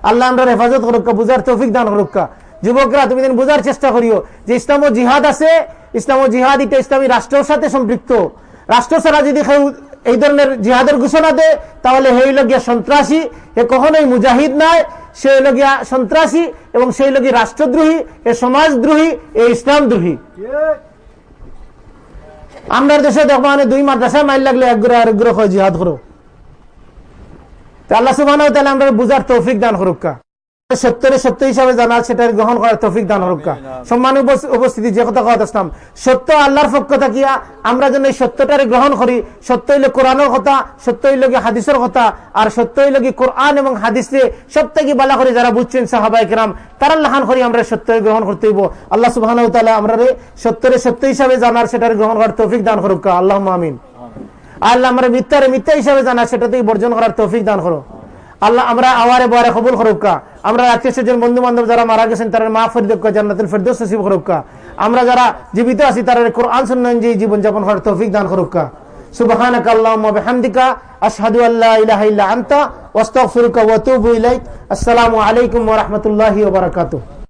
আল্লাহ আমরা হেফাজত করুকা বুঝার তৌফিক দান করুকা যুবকরা, তুমি দিন বুঝার চেষ্টা করিও যে ইসলাম ও জিহাদ আছে, ইসলাম ও জিহাদ এটা ইসলামী রাষ্ট্রের সাথে সম্পৃক্ত। রাষ্ট্র ছাড়া যদি এই ধরনের জিহাদের ঘোষণা দেয়, তাহলে হে গিয়া সন্ত্রাসী এ কখনোই মুজাহিদ নয় সে হইল গিয়া সন্ত্রাসী এবং সেই হইল রাষ্ট্রদ্রোহী এ সমাজদ্রোহী এ ইসলাম দ্রোহী আমরা দেশে দেখো মানে দুই মাদ্রাসায় মাইল লাগলে এক গ্রহ আরেক জিহাদ করো। আল্লাহ সুবাহ আমরা বুঝার তৌফিক দান করুকা সত্যের সত্য হিসাবে জানা সেটা গ্রহণ করার তফিক দান হরক্কা সম্মান উপস্থিতি যে কথা কথা আসলাম। সত্য আল্লাহর পক্ষ থাকিয়া আমরা যেন এই সত্যটারে গ্রহণ করি সত্য হইলে কোরআনের কথা সত্য হইল কি হাদিসের কথা আর সত্য হইল কি কোরআন এবং হাদিসে সব থেকে বালা করে যারা বুঝছেন সাহাবাই কেরাম তারা লাহান করি আমরা সত্য গ্রহণ করতে হইব। আল্লাহ সুবাহ আমরা সত্যের সত্য হিসাবে জানার সেটার গ্রহণ করার তৌফিক দান করুকা আল্লাহ আমিন। আল্লাহ আমরা মিথ্যারে মিথ্যা হিসাবে জানার সেটাতেই বর্জন করার তৌফিক দান করো। আল্লাহ আমরা আওয়ারে বয়ারে কবুল করুকা আমরা আত্মীয় স্বজন বন্ধু বান্ধব যারা মারা গেছেন, তারা মা ফরিদকা জান্নাতুল ফেরদৌস নসিব করুকা আমরা যারা জীবিত আছি, তারা কোরআন সুন্নান জি জীবনযাপন করার তৌফিক দান করুকা সুবহানাক আল্লাহুম্মা বিহামদিকা, আশহাদু আল্লা ইলাহা ইল্লা আনতা ওয়াস্তাগফিরুকা ওয়া আতুবু ইলাইক। আসসালামু আলাইকুম ওয়া রাহমাতুল্লাহি ওয়া বারাকাতুহু।